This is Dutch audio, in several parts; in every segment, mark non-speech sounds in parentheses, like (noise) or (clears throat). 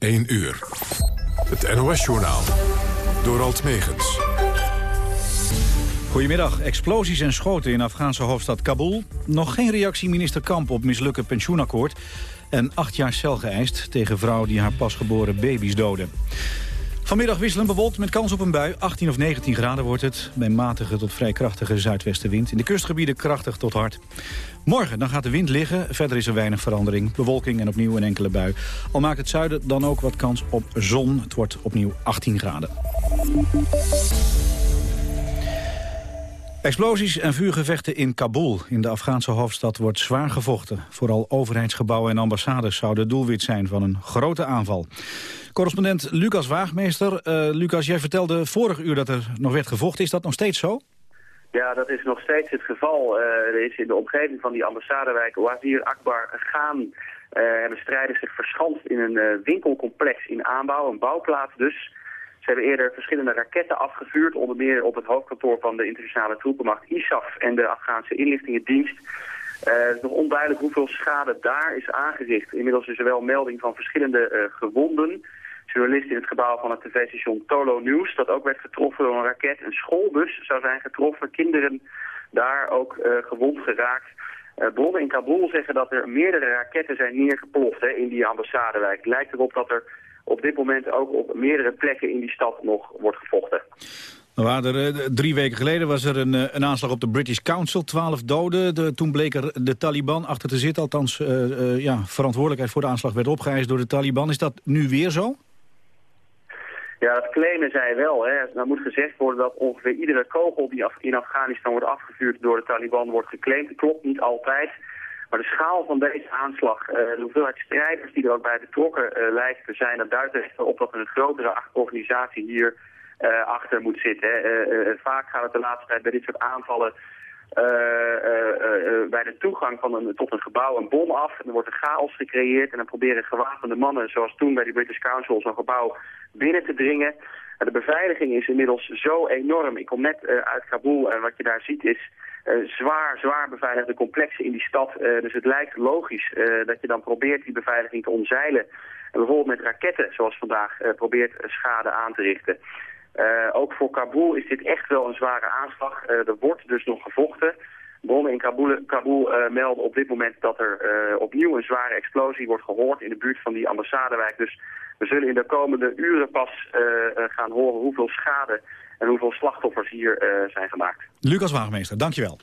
1 uur. Het NOS-journaal. Door Alt Megens. Goedemiddag. Explosies en schoten in Afghaanse hoofdstad Kabul. Nog geen reactie minister Kamp op mislukken pensioenakkoord. En acht jaar cel geëist tegen vrouw die haar pasgeboren baby's doodde. Vanmiddag wisselen bewolkt met kans op een bui. 18 of 19 graden wordt het. Bij matige tot vrij krachtige zuidwestenwind. In de kustgebieden krachtig tot hard. Morgen dan gaat de wind liggen. Verder is er weinig verandering. Bewolking en opnieuw een enkele bui. Al maakt het zuiden dan ook wat kans op zon. Het wordt opnieuw 18 graden. Explosies en vuurgevechten in Kabul. In de Afghaanse hoofdstad wordt zwaar gevochten. Vooral overheidsgebouwen en ambassades zouden doelwit zijn van een grote aanval. Correspondent Lucas Waagmeester. Uh, Lucas, jij vertelde vorig uur dat er nog werd gevochten. Is dat nog steeds zo? Ja, dat is nog steeds het geval. Uh, er is in de omgeving van die ambassadewijk Wazir Akbar Gaan... Uh, hebben strijders zich verschanst in een winkelcomplex in aanbouw, een bouwplaats dus... Hebben eerder verschillende raketten afgevuurd, onder meer op het hoofdkantoor van de internationale troepenmacht ISAF en de Afghaanse inlichtingendienst. Uh, het is nog onduidelijk hoeveel schade daar is aangericht. Inmiddels is er wel melding van verschillende uh, gewonden. Journalisten in het gebouw van het tv-station Tolo News, dat ook werd getroffen door een raket. Een schoolbus zou zijn getroffen, kinderen daar ook uh, gewond geraakt. bronnen in Kabul zeggen dat er meerdere raketten zijn neergeploft hè, in die ambassadewijk. Het lijkt erop dat er op dit moment ook op meerdere plekken in die stad nog wordt gevochten. Er er, eh, drie weken geleden was er een, eh, een, aanslag op de British Council. Twaalf doden. De, toen bleek er de Taliban achter te zitten. Althans, uh, ja, verantwoordelijkheid voor de aanslag werd opgeëist door de Taliban. Is dat nu weer zo? Ja, dat claimen zij wel. Hè. Nou moet gezegd worden dat ongeveer iedere kogel die in Afghanistan wordt afgevuurd door de Taliban wordt geclaimd. Dat klopt niet altijd. Maar de schaal van deze aanslag, uh, de hoeveelheid strijders die er ook bij betrokken uh, lijkt te zijn, dat duidt er op dat een grotere organisatie hier uh, achter moet zitten. vaak gaat het de laatste tijd bij dit soort aanvallen bij de toegang van een, tot een gebouw een bom af. En dan wordt er chaos gecreëerd en dan proberen gewapende mannen, zoals toen bij die British Council, zo'n gebouw binnen te dringen. de beveiliging is inmiddels zo enorm. Ik kom net uit Kabul en wat je daar ziet is zwaar, zwaar beveiligde complexen in die stad. Uh, dus het lijkt logisch uh, dat je dan probeert die beveiliging te omzeilen. En bijvoorbeeld met raketten, zoals vandaag, probeert schade aan te richten. ook voor Kabul is dit echt wel een zware aanslag. er wordt dus nog gevochten. Bronnen in Kabul melden op dit moment dat er opnieuw een zware explosie wordt gehoord in de buurt van die ambassadewijk. Dus we zullen in de komende uren pas gaan horen hoeveel schade en hoeveel slachtoffers hier uh, zijn gemaakt. Lucas Waagmeester, dankjewel.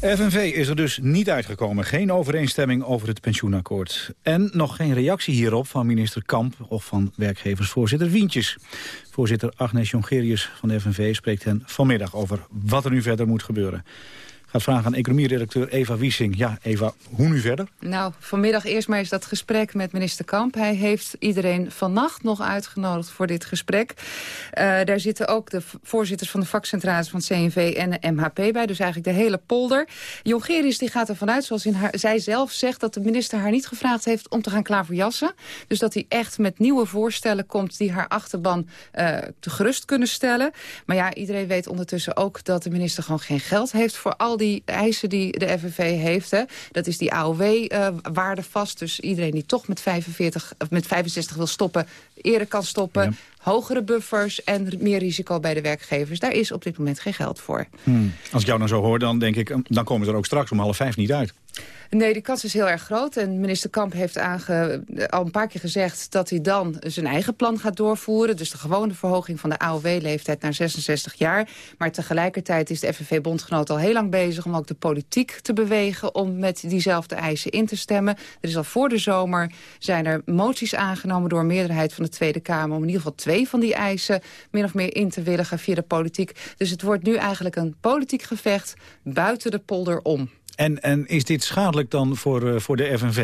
FNV is er dus niet uitgekomen. Geen overeenstemming over het pensioenakkoord. En nog geen reactie hierop van minister Kamp of van werkgeversvoorzitter Wientjes. Voorzitter Agnes Jongerius van de FNV spreekt hen vanmiddag over wat er nu verder moet gebeuren gaat vragen aan economieredacteur Eva Wiesing. Ja, Eva, hoe nu verder? Nou, vanmiddag eerst maar eens dat gesprek met minister Kamp. Hij heeft iedereen vannacht nog uitgenodigd voor dit gesprek. Uh, daar zitten ook de voorzitters van de vakcentrales van CNV en de MHP bij. Dus eigenlijk de hele polder. Jongerius die gaat ervan uit, zoals in haar, zij zelf zegt... dat de minister haar niet gevraagd heeft om te gaan klaverjassen. Dus dat hij echt met nieuwe voorstellen komt... die haar achterban uh, te gerust kunnen stellen. Maar ja, iedereen weet ondertussen ook dat de minister gewoon geen geld heeft... voor al die eisen die de FNV heeft. Hè. Dat is die AOW-waarde uh, vast. Dus iedereen die toch met, 45, met 65 wil stoppen, eerder kan stoppen. Hogere buffers en meer risico bij de werkgevers. Daar is op dit moment geen geld voor. Hmm. Als ik jou nou zo hoor, dan denk ik... dan komen ze er ook straks om half vijf niet uit. Nee, de kans is heel erg groot. En minister Kamp heeft aange, al een paar keer gezegd... dat hij dan zijn eigen plan gaat doorvoeren. Dus de gewone verhoging van de AOW-leeftijd naar 66 jaar. Maar tegelijkertijd is de FNV-bondgenoot al heel lang bezig... om ook de politiek te bewegen om met diezelfde eisen in te stemmen. Er is al voor de zomer zijn er moties aangenomen... door een meerderheid van de Tweede Kamer... om in ieder geval twee van die eisen min of meer in te willigen via de politiek. Dus het wordt nu eigenlijk een politiek gevecht buiten de polder om. En, en is dit schadelijk dan voor, uh, voor de FNV?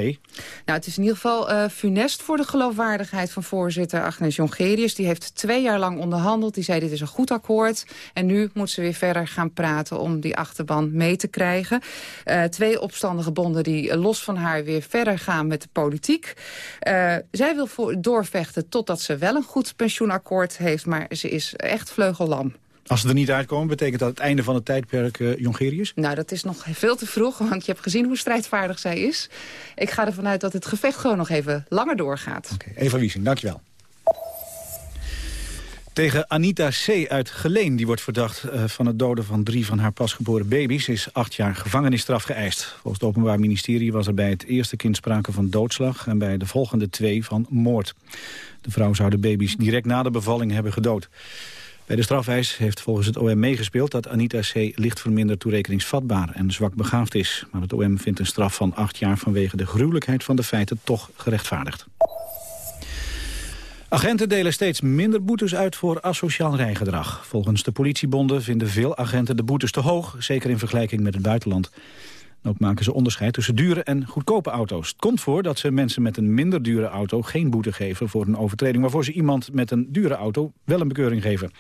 Nou, het is in ieder geval uh, funest voor de geloofwaardigheid van voorzitter Agnes Jongerius. Die heeft twee jaar lang onderhandeld. Die zei dit is een goed akkoord. En nu moet ze weer verder gaan praten om die achterban mee te krijgen. Uh, twee opstandige bonden die los van haar weer verder gaan met de politiek. zij wil voor, doorvechten totdat ze wel een goed pensioenakkoord heeft. Maar ze is echt vleugellam. Als ze er niet uitkomen, betekent dat het einde van het tijdperk uh, Jongerius? Nou, dat is nog veel te vroeg, want je hebt gezien hoe strijdvaardig zij is. Ik ga ervan uit dat het gevecht gewoon nog even langer doorgaat. Oké, Eva Wiesing, dankjewel. Tegen Anita C. uit Geleen, die wordt verdacht uh, van het doden van drie van haar pasgeboren baby's, is acht jaar gevangenisstraf geëist. Volgens het Openbaar Ministerie was er bij het eerste kind sprake van doodslag en bij de volgende twee van moord. De vrouw zou de baby's direct na de bevalling hebben gedood. Bij de strafeis heeft volgens het OM meegespeeld dat Anita C. licht verminderd toerekeningsvatbaar en zwak begaafd is. Maar het OM vindt een straf van acht jaar vanwege de gruwelijkheid van de feiten toch gerechtvaardigd. Agenten delen steeds minder boetes uit voor asociaal rijgedrag. Volgens de politiebonden vinden veel agenten de boetes te hoog, zeker in vergelijking met het buitenland. Ook maken ze onderscheid tussen dure en goedkope auto's. Het komt voor dat ze mensen met een minder dure auto geen boete geven voor een overtreding... waarvoor ze iemand met een dure auto wel een bekeuring geven.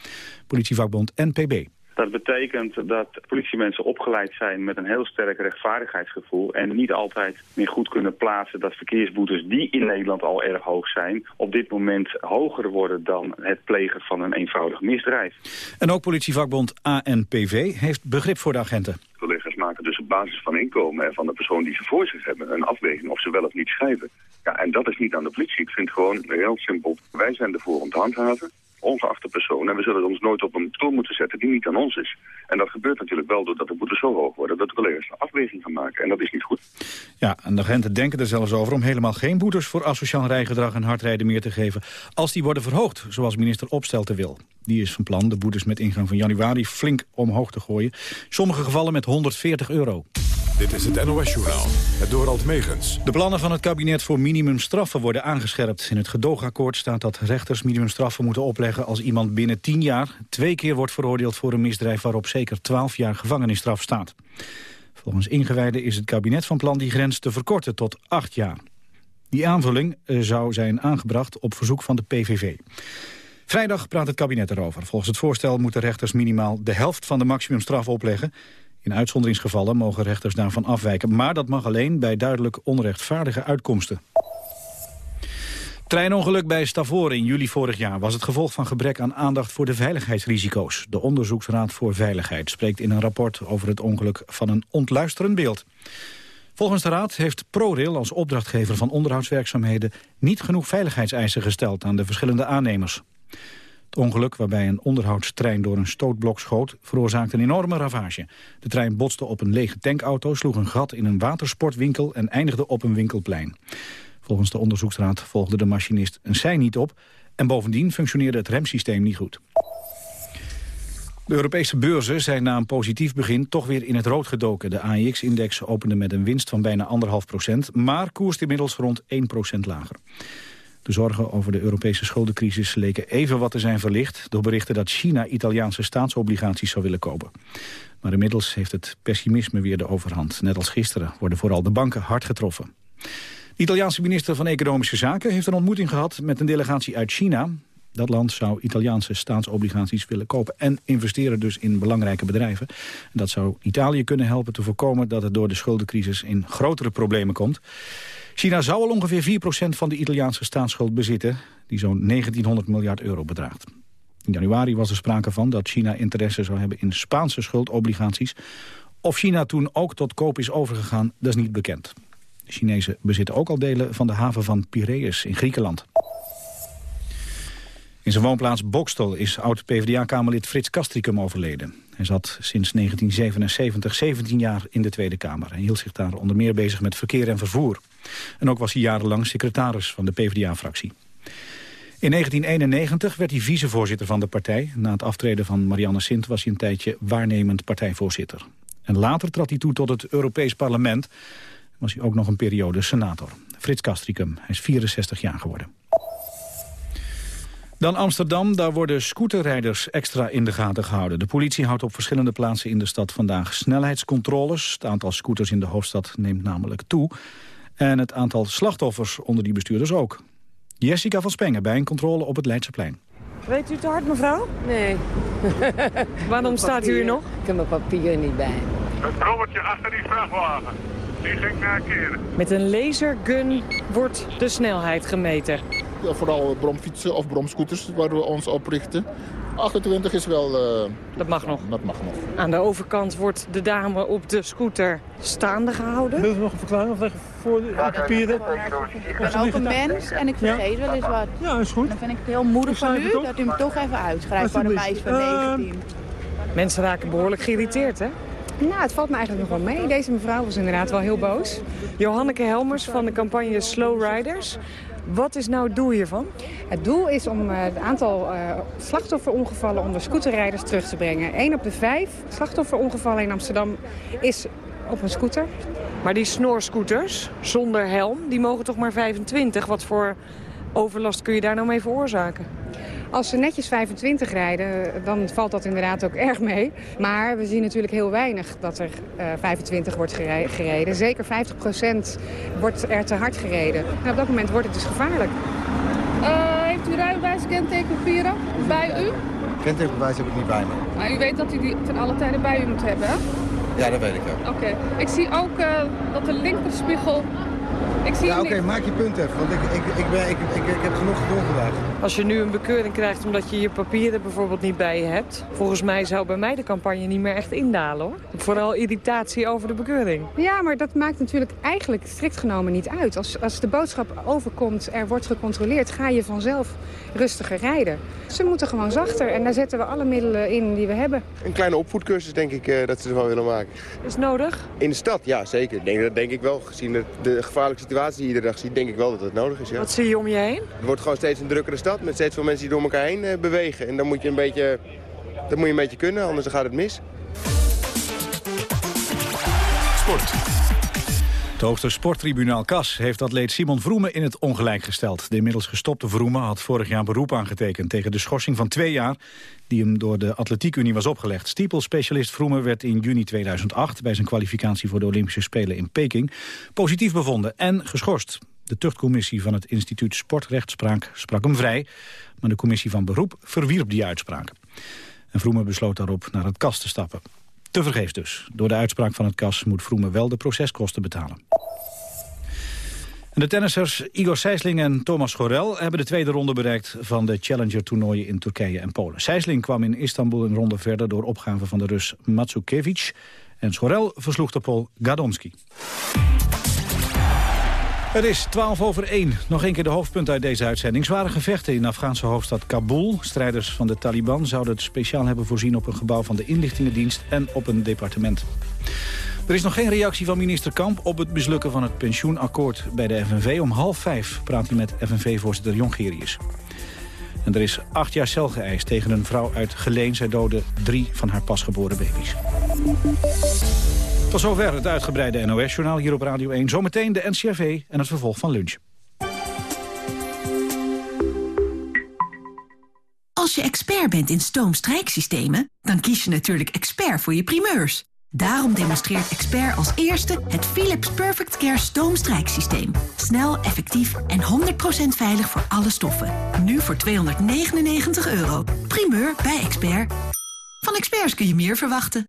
Politievakbond NPB. Dat betekent dat politiemensen opgeleid zijn met een heel sterk rechtvaardigheidsgevoel... en niet altijd meer goed kunnen plaatsen dat verkeersboetes die in Nederland al erg hoog zijn... op dit moment hoger worden dan het plegen van een eenvoudig misdrijf. En ook politievakbond ANPV heeft begrip voor de agenten. Dus op basis van inkomen en van de persoon die ze voor zich hebben... een afweging of ze wel of niet schrijven. Ja, en dat is niet aan de politie. Ik vind gewoon heel simpel, wij zijn ervoor om te handhaven ongeachte persoon. En we zullen ons nooit op een stoel moeten zetten die niet aan ons is. En dat gebeurt natuurlijk wel doordat de boetes zo hoog worden... dat de collega's een afweging gaan maken. En dat is niet goed. Ja, en de agenten denken er zelfs over om helemaal geen boetes... voor asociaal rijgedrag en hardrijden meer te geven... als die worden verhoogd, zoals minister Opstelten wil. Die is van plan de boetes met ingang van januari flink omhoog te gooien. Sommige gevallen met 140 euro. Dit is het NOS-journaal, het Dorald Megens. De plannen van het kabinet voor minimumstraffen worden aangescherpt. In het gedoogakkoord staat dat rechters minimumstraffen moeten opleggen... als iemand binnen 10 jaar twee keer wordt veroordeeld voor een misdrijf... waarop zeker 12 jaar gevangenisstraf staat. Volgens ingewijden is het kabinet van plan die grens te verkorten tot 8 jaar. Die aanvulling eh, zou zijn aangebracht op verzoek van de PVV. Vrijdag praat het kabinet erover. Volgens het voorstel moeten rechters minimaal de helft van de maximumstraf opleggen... In uitzonderingsgevallen mogen rechters daarvan afwijken. Maar dat mag alleen bij duidelijk onrechtvaardige uitkomsten. Treinongeluk bij Stavoren in juli vorig jaar was het gevolg van gebrek aan aandacht voor de veiligheidsrisico's. De Onderzoeksraad voor Veiligheid spreekt in een rapport over het ongeluk van een ontluisterend beeld. Volgens de Raad heeft ProRail als opdrachtgever van onderhoudswerkzaamheden niet genoeg veiligheidseisen gesteld aan de verschillende aannemers. Ongeluk waarbij een onderhoudstrein door een stootblok schoot... veroorzaakte een enorme ravage. De trein botste op een lege tankauto, sloeg een gat in een watersportwinkel... en eindigde op een winkelplein. Volgens de onderzoeksraad volgde de machinist een sein niet op... en bovendien functioneerde het remsysteem niet goed. De Europese beurzen zijn na een positief begin toch weer in het rood gedoken. De AIX-index opende met een winst van bijna 1,5 procent... maar koerst inmiddels rond 1 procent lager. De zorgen over de Europese schuldencrisis leken even wat te zijn verlicht... door berichten dat China Italiaanse staatsobligaties zou willen kopen. Maar inmiddels heeft het pessimisme weer de overhand. Net als gisteren worden vooral de banken hard getroffen. De Italiaanse minister van Economische Zaken heeft een ontmoeting gehad... met een delegatie uit China. Dat land zou Italiaanse staatsobligaties willen kopen... en investeren dus in belangrijke bedrijven. Dat zou Italië kunnen helpen te voorkomen... dat het door de schuldencrisis in grotere problemen komt. China zou al ongeveer 4% van de Italiaanse staatsschuld bezitten... die zo'n 1900 miljard euro bedraagt. In januari was er sprake van dat China interesse zou hebben in Spaanse schuldobligaties. Of China toen ook tot koop is overgegaan, dat is niet bekend. De Chinezen bezitten ook al delen van de haven van Piraeus in Griekenland. In zijn woonplaats Bokstel is oud-PVDA-kamerlid Frits Castricum overleden. Hij zat sinds 1977 17 jaar in de Tweede Kamer. Hij hield zich daar onder meer bezig met verkeer en vervoer. En ook was hij jarenlang secretaris van de PvdA-fractie. In 1991 werd hij vicevoorzitter van de partij. Na het aftreden van Marianne Sint was hij een tijdje waarnemend partijvoorzitter. En later trad hij toe tot het Europees Parlement. Was hij ook nog een periode senator. Frits Castricum, hij is 64 jaar geworden. Dan Amsterdam, daar worden scooterrijders extra in de gaten gehouden. De politie houdt op verschillende plaatsen in de stad vandaag snelheidscontroles. Het aantal scooters in de hoofdstad neemt namelijk toe. En het aantal slachtoffers onder die bestuurders ook. Jessica van Spengen bij een controle op het Leidseplein. Weet u het hard, mevrouw? Nee. (laughs) Waarom staat u hier nog? Ik heb mijn papieren niet bij. Het robotje achter die vrachtwagen. Die ging naar keren. Met een lasergun wordt de snelheid gemeten. Vooral bromfietsen of bromscooters waar we ons op richten. 28 is wel... Uh, dat mag nog? Dat mag nog. Aan de overkant wordt de dame op de scooter staande gehouden. Wilt u nog een verklaring of voor de papieren? Ik ben ook een mens en ik vergeet wel eens wat. Ja, is goed. Dan vind ik het heel moedig van u dat u me toch even uitschrijft voor een meisje van 19. Mensen raken behoorlijk geïrriteerd, hè? Nou, het valt me eigenlijk nog wel mee. Deze mevrouw was inderdaad wel heel boos. Johanneke Helmers van de campagne Slow Riders. Wat is nou het doel hiervan? Het doel is om uh, het aantal uh, slachtofferongevallen onder scooterrijders terug te brengen. 1 op de 5 slachtofferongevallen in Amsterdam is op een scooter. Maar die snorscooters zonder helm, die mogen toch maar 25? Wat voor overlast kun je daar nou mee veroorzaken? Als ze netjes 25 rijden, dan valt dat inderdaad ook erg mee. Maar we zien natuurlijk heel weinig dat er uh, 25 wordt gereden. Zeker 50% wordt er te hard gereden. En op dat moment wordt het dus gevaarlijk. Uh, heeft u rijbewijs, kentekenpapieren bij u? Kentekenbewijs heb ik niet bij me. Maar u weet dat u die ten alle tijden bij u moet hebben, hè? Ja, dat weet ik wel. Oké. Ik zie ook uh, dat de linkerspiegel ik zie ja, oké, maak je punt even, want ik, ik, ik, ben, ik, ik, ik heb genoeg geduld vandaag. Als je nu een bekeuring krijgt omdat je je papieren bijvoorbeeld niet bij je hebt... volgens mij zou bij mij de campagne niet meer echt indalen, hoor. Vooral irritatie over de bekeuring. Ja, maar dat maakt natuurlijk eigenlijk strikt genomen niet uit. Als, als de boodschap overkomt, er wordt gecontroleerd... ga je vanzelf rustiger rijden. Ze moeten gewoon zachter en daar zetten we alle middelen in die we hebben. Een kleine opvoedcursus denk ik uh, dat ze ervan willen maken. Is nodig? In de stad, ja zeker. Denk, dat denk ik wel. Gezien de, de gevaarlijke situatie die je iedere dag ziet, denk ik wel dat het nodig is. Ja. Wat zie je om je heen? Het wordt gewoon steeds een drukkere stad met steeds veel mensen die door elkaar heen uh, bewegen. En dan moet je een beetje, dat moet je een beetje kunnen, anders gaat het mis. Sport. Het hoogste sporttribunaal CAS heeft atleet Simon Vroemen in het ongelijk gesteld. De inmiddels gestopte Vroemen had vorig jaar beroep aangetekend... tegen de schorsing van twee jaar die hem door de Atletiekunie was opgelegd. Stiepelspecialist Vroemen werd in juni 2008... bij zijn kwalificatie voor de Olympische Spelen in Peking... positief bevonden en geschorst. De tuchtcommissie van het instituut Sportrechtspraak sprak hem vrij... maar de commissie van beroep verwierp die uitspraak. En Vroemen besloot daarop naar het KAS te stappen. Te vergeefs dus. Door de uitspraak van het KAS moet Vroemen wel de proceskosten betalen. En de tennissers Igor Sijsling en Thomas Schorel hebben de tweede ronde bereikt van de Challenger-toernooien in Turkije en Polen. Sijsling kwam in Istanbul een ronde verder door opgave van de Rus Matsukevich. En Schorel versloeg de Pol Gadomski. Het is 12 over 1. Nog een keer de hoofdpunt uit deze uitzending. Zware gevechten in Afghaanse hoofdstad Kabul. Strijders van de Taliban zouden het speciaal hebben voorzien op een gebouw van de inlichtingendienst en op een departement. Er is nog geen reactie van minister Kamp op het mislukken van het pensioenakkoord bij de FNV. Om half vijf praat hij met FNV-voorzitter Jongerius. En er is acht jaar cel geëist tegen een vrouw uit Geleen. Zij doodde drie van haar pasgeboren baby's. Tot zover het uitgebreide NOS-journaal hier op Radio 1. Zometeen de NCRV en het vervolg van lunch. Als je expert bent in stoomstrijksystemen, dan kies je natuurlijk expert voor je primeurs. Daarom demonstreert Expert als eerste het Philips Perfect Care stoomstrijksysteem. Snel, effectief en 100% veilig voor alle stoffen. Nu voor 299 euro. Primeur bij Expert. Van experts kun je meer verwachten.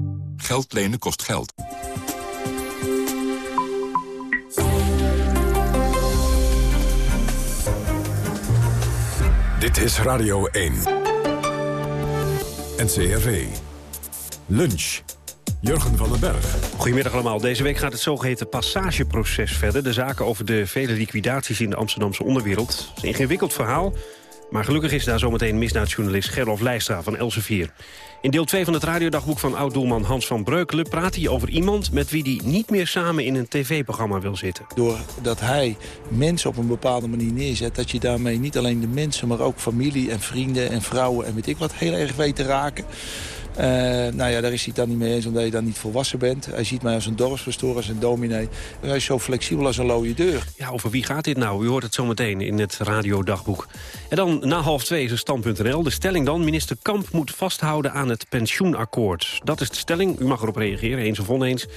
Geld lenen kost geld. Dit is Radio 1. NCRV. Lunch. Jurgen van den Berg. Goedemiddag allemaal. Deze week gaat het zogeheten passageproces verder. De zaken over de vele liquidaties in de Amsterdamse onderwereld. Het is een ingewikkeld verhaal. Maar gelukkig is daar zometeen misdaadjournalist Gerlof Leijstra van Elsevier. In deel 2 van het radiodagboek van oud-doelman Hans van Breukelen... praat hij over iemand met wie hij niet meer samen in een tv-programma wil zitten. Doordat hij mensen op een bepaalde manier neerzet... dat je daarmee niet alleen de mensen, maar ook familie en vrienden en vrouwen... en weet ik wat, heel erg weet te raken. Uh, nou ja, daar is hij het dan niet mee eens, omdat je dan niet volwassen bent. Hij ziet mij als een dorpspastoor, als een dominee. Hij is zo flexibel als een looie deur. Ja, over wie gaat dit nou? U hoort het zometeen in het radiodagboek. En dan na half twee is er stand.nl. De stelling dan, minister Kamp moet vasthouden aan het pensioenakkoord. Dat is de stelling. U mag erop reageren, eens of oneens.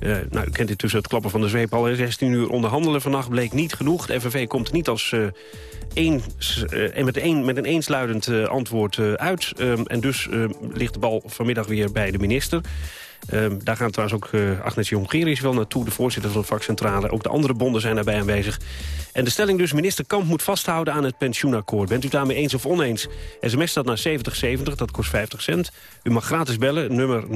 Uh, nou, u kent dit tussen het klappen van de zweep al. 16 uur onderhandelen vannacht bleek niet genoeg. De FNV komt niet als... Uh, met, een, met een eensluidend antwoord uit. Um, en dus ligt de bal vanmiddag weer bij de minister. Um, daar gaan trouwens ook uh, Agnes Jongerius wel naartoe, de voorzitter van de vakcentrale. Ook de andere bonden zijn daarbij aanwezig. En de stelling dus, minister Kamp moet vasthouden aan het pensioenakkoord. Bent u daarmee eens of oneens? SMS staat naar 7070, dat kost 50 cent. U mag gratis bellen, nummer 0800-1101.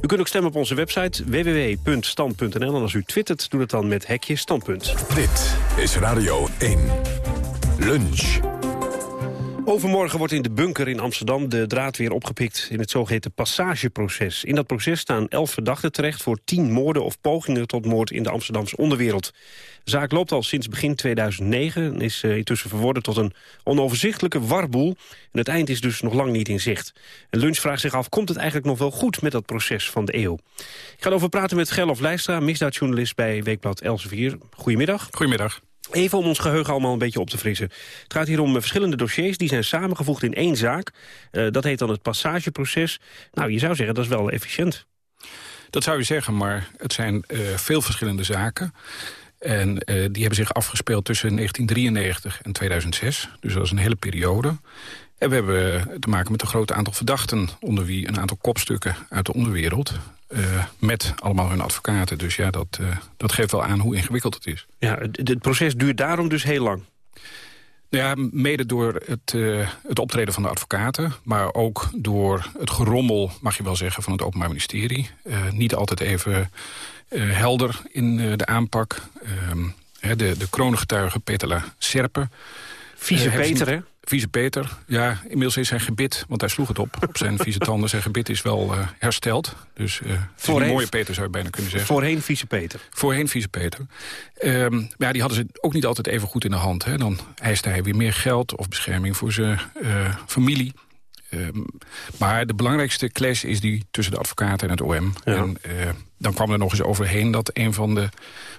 U kunt ook stemmen op onze website www.stand.nl. En als u twittert, doe het dan met hekje standpunt. Dit is Radio 1. Lunch. Overmorgen wordt in de bunker in Amsterdam de draad weer opgepikt in het zogeheten passageproces. In dat proces staan elf verdachten terecht voor tien moorden of pogingen tot moord in de Amsterdamse onderwereld. De zaak loopt al sinds begin 2009 en is uh, intussen verworden tot een onoverzichtelijke warboel. En het eind is dus nog lang niet in zicht. En Lunch vraagt zich af, komt het eigenlijk nog wel goed met dat proces van de eeuw? Ik ga erover praten met Gerlof Leistra, misdaadjournalist bij Weekblad Elsevier. Goedemiddag. Goedemiddag. Even om ons geheugen allemaal een beetje op te frissen. Het gaat hier om eh, verschillende dossiers, die zijn samengevoegd in één zaak. Uh, dat heet dan het passageproces. Nou, je zou zeggen, dat is wel efficiënt. Dat zou je zeggen, maar het zijn uh, veel verschillende zaken. En die hebben zich afgespeeld tussen 1993 en 2006. Dus dat is een hele periode. En we hebben te maken met een groot aantal verdachten... onder wie een aantal kopstukken uit de onderwereld. Uh, met allemaal hun advocaten. Dus ja, dat, uh, dat geeft wel aan hoe ingewikkeld het is. Ja, het, het proces duurt daarom dus heel lang. Ja, mede door het, uh, het optreden van de advocaten... maar ook door het gerommel, mag je wel zeggen, van het Openbaar Ministerie. niet altijd even helder in de aanpak. Ehm, de, de kroongetuige Petela Serpe... Vieze Peter, hè? Vieze Peter, ja, inmiddels is zijn gebit, want hij sloeg het op op zijn vieze tanden. Zijn gebit is wel uh, hersteld. Dus uh, voorheen, een mooie Peter zou je bijna kunnen zeggen. Voorheen vieze Peter. Voorheen vieze Peter. Um, ja, die hadden ze ook niet altijd even goed in de hand. Hè. Dan eiste hij weer meer geld of bescherming voor zijn uh, familie. Um, maar de belangrijkste clash is die tussen de advocaten en het OM. Ja. En dan kwam er nog eens overheen dat een van de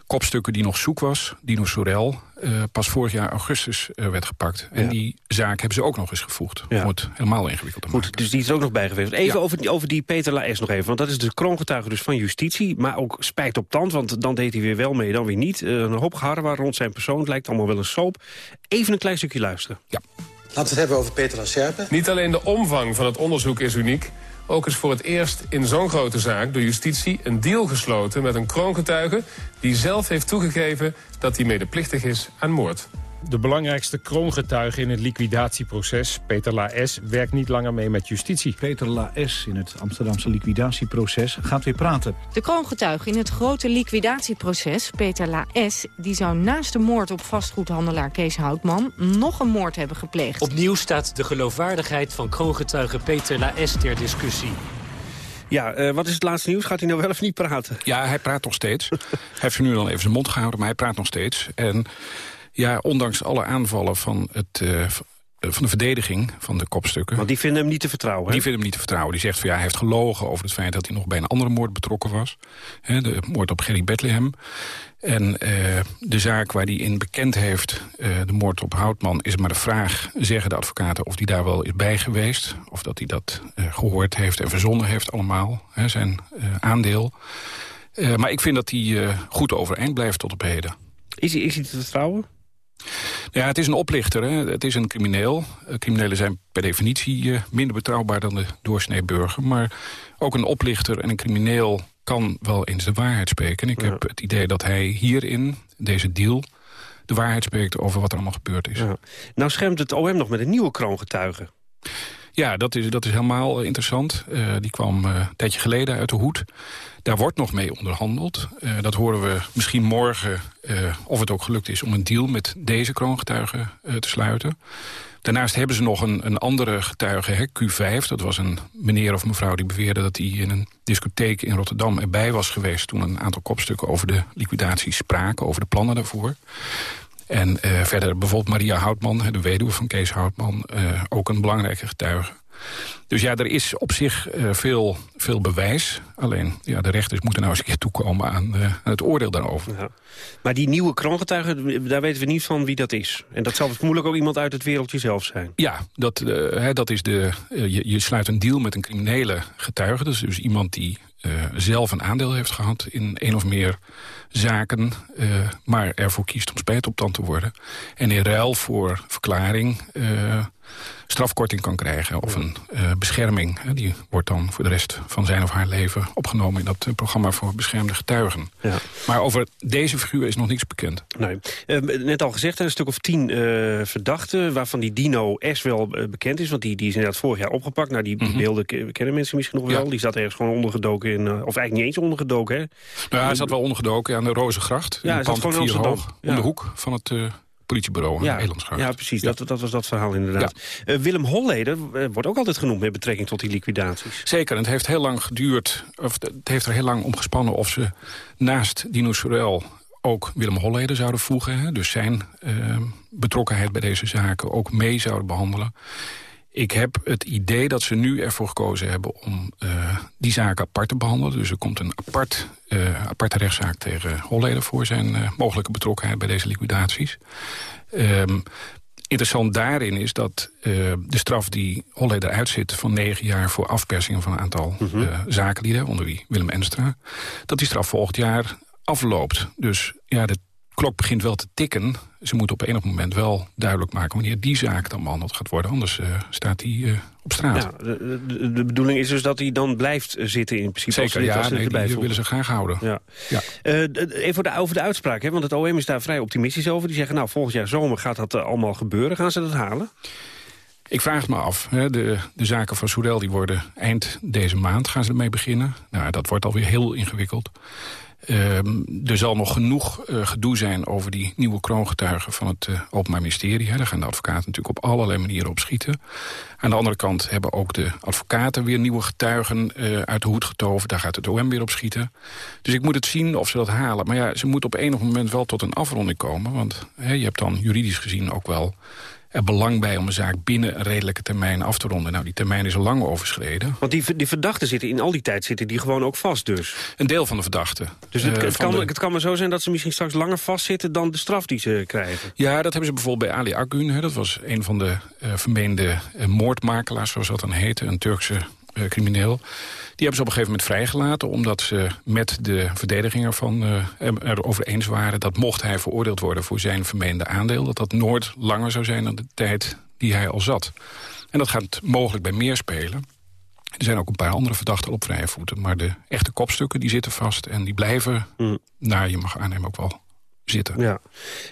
kopstukken die nog zoek was, Dino Sorel, uh, pas vorig jaar augustus uh, werd gepakt. En ja. die zaak hebben ze ook nog eens gevoegd. Ja. Om het helemaal ingewikkeld te Goed, maken. Dus die is ook nog bij geweest. Even ja. over, die, over die Peter Laes nog even. Want dat is de kroongetuige dus van justitie. Maar ook spijt op tand, want dan deed hij weer wel mee, dan weer niet. Uh, een hoop geharrewar rond zijn persoon. Het lijkt allemaal wel een soap. Even een klein stukje luisteren. Ja. Laten we het hebben over Peter Lacerpe. Niet alleen de omvang van het onderzoek is uniek... Ook is voor het eerst in zo'n grote zaak door justitie een deal gesloten met een kroongetuige... die zelf heeft toegegeven dat hij medeplichtig is aan moord. De belangrijkste kroongetuige in het liquidatieproces, Peter Laes, werkt niet langer mee met justitie. Peter Laes in het Amsterdamse liquidatieproces gaat weer praten. De kroongetuige in het grote liquidatieproces, Peter Laes, die zou naast de moord op vastgoedhandelaar Kees Houtman nog een moord hebben gepleegd. Opnieuw staat de geloofwaardigheid van kroongetuige Peter Laes ter discussie. Ja, uh, wat is het laatste nieuws? Gaat hij nou wel of niet praten? Ja, hij praat nog steeds. hij heeft nu dan even zijn mond gehouden, maar hij praat nog steeds. En ja, ondanks alle aanvallen van, het, uh, van de verdediging van de kopstukken... Want die vinden hem niet te vertrouwen, hè? Die vinden hem niet te vertrouwen. Die zegt van ja, hij heeft gelogen over het feit dat hij nog bij een andere moord betrokken was. De moord op Gerry Bethlehem. En uh, de zaak waar hij in bekend heeft, uh, de moord op Houtman... is maar de vraag, zeggen de advocaten, of hij daar wel is bij geweest. Of dat hij dat gehoord heeft en verzonnen heeft allemaal, zijn aandeel. maar ik vind dat hij goed overeind blijft tot op heden. Is hij, is hij te vertrouwen? Ja, het is een oplichter. Hè. Het is een crimineel. Criminelen zijn per definitie uh, minder betrouwbaar dan de doorsnee burger. Maar ook een oplichter en een crimineel kan wel eens de waarheid spreken. Ik ja. heb het idee dat hij hierin, deze deal de waarheid spreekt over wat er allemaal gebeurd is. Ja. Nou schermt het OM nog met een nieuwe kroongetuige. Ja, dat is, dat is helemaal interessant. die kwam een tijdje geleden uit de hoed. Daar wordt nog mee onderhandeld. dat horen we misschien morgen of het ook gelukt is om een deal met deze kroongetuigen te sluiten. Daarnaast hebben ze nog een, een andere getuige, hè, Q5. Dat was een meneer of mevrouw die beweerde dat hij in een discotheek in Rotterdam erbij was geweest... toen een aantal kopstukken over de liquidatie spraken, over de plannen daarvoor. En uh, verder bijvoorbeeld Maria Houtman, de weduwe van Kees Houtman... Uh, ook een belangrijke getuige. Dus ja, er is op zich uh, veel, veel bewijs. Alleen ja, de rechters moeten nou eens een keer toekomen aan, uh, aan het oordeel daarover. Ja. Maar die nieuwe kroongetuige, daar weten we niet van wie dat is. En dat zal vermoedelijk ook iemand uit het wereldje zelf zijn. Ja, dat, uh, hè, dat is de, je, je, sluit een deal met een criminele getuige. Dus, dus iemand die zelf een aandeel heeft gehad in één of meer zaken... maar ervoor kiest om spijtoptand te worden. En in ruil voor verklaring strafkorting kan krijgen. Of een uh, bescherming. Hè, die wordt dan voor de rest van zijn of haar leven opgenomen... in dat uh, programma voor beschermde getuigen. Ja. Maar over deze figuur is nog niks bekend. Nee. Uh, net al gezegd, een stuk of tien verdachten... waarvan die Dino S wel bekend is. Want die, die is inderdaad vorig jaar opgepakt. Nou, die mm -hmm. beelden kennen mensen misschien nog wel. Ja. Die zat ergens gewoon ondergedoken in... of eigenlijk niet eens ondergedoken, hè? Nou, hij zat wel ondergedoken aan de Rozengracht. Ja, hij zat gewoon in Amsterdam. Hoog, om de hoek van het politiebureau ja, Ja, precies. Dat, dat was dat verhaal inderdaad. Uh, Willem Holleder uh, wordt ook altijd genoemd met betrekking tot die liquidaties. Zeker. En het heeft heel lang geduurd, of het heeft er heel lang om gespannen... of ze naast Dino Sorel ook Willem Holleder zouden voegen. Hè, dus zijn uh, betrokkenheid bij deze zaken ook mee zouden behandelen. Ik heb het idee dat ze nu ervoor gekozen hebben om uh, die zaken apart te behandelen. Dus er komt een apart, uh, aparte rechtszaak tegen Holleder voor zijn uh, mogelijke betrokkenheid bij deze liquidaties. Um, interessant daarin is dat de straf die Holleder uitzit van negen jaar voor afpersingen van een aantal mm -hmm. zakenlieden, onder wie Willem Enstra, dat die straf volgend jaar afloopt. Dus ja, de klok begint wel te tikken. Ze moeten op enig moment wel duidelijk maken... wanneer die zaak dan behandeld gaat worden. Anders uh, staat die uh, op straat. Ja, de, de, de, bedoeling is dus dat hij dan blijft zitten in principe. Zeker, als, ja, als nee, die willen ze graag houden. Ja. Ja. Uh, even de, over de uitspraak, hè, want het OM is daar vrij optimistisch over. Die zeggen, nou, volgend jaar zomer gaat dat allemaal gebeuren. Gaan ze dat halen? Ik vraag het me af. Hè. De, de zaken van Soudel die worden eind deze maand gaan ze ermee beginnen. Nou, dat wordt alweer heel ingewikkeld. Uh, er zal nog genoeg uh, gedoe zijn over die nieuwe kroongetuigen van het uh, Openbaar Ministerie. Hè. Daar gaan de advocaten natuurlijk op allerlei manieren op schieten. Aan de andere kant hebben ook de advocaten weer nieuwe getuigen uh, uit de hoed getoverd. Daar gaat het OM weer op schieten. Dus ik moet het zien of ze dat halen. Maar ja, ze moeten op enig moment wel tot een afronding komen. Want hè, je hebt dan juridisch gezien ook wel er belang bij om een zaak binnen een redelijke termijn af te ronden. Nou, die termijn is al lang overschreden. Want die, die verdachten zitten in al die tijd zitten die gewoon ook vast dus? Een deel van de verdachten. Dus het, uh, het kan, de... het kan maar zo zijn dat ze misschien straks langer vastzitten... dan de straf die ze krijgen? Ja, dat hebben ze bijvoorbeeld bij Ali Akgün. Hè. Dat was een van de uh, vermeende uh, moordmakelaars, zoals dat dan heette. Een Turkse crimineel. Die hebben ze op een gegeven moment vrijgelaten... omdat ze met de verdediging ervan uh, erover eens waren... dat mocht hij veroordeeld worden voor zijn vermeende aandeel... dat dat nooit langer zou zijn dan de tijd die hij al zat. En dat gaat mogelijk bij meer spelen. Er zijn ook een paar andere verdachten op vrije voeten. Maar de echte kopstukken die zitten vast en die blijven... Mm. nou, je mag aannemen ook wel zitten. Ja,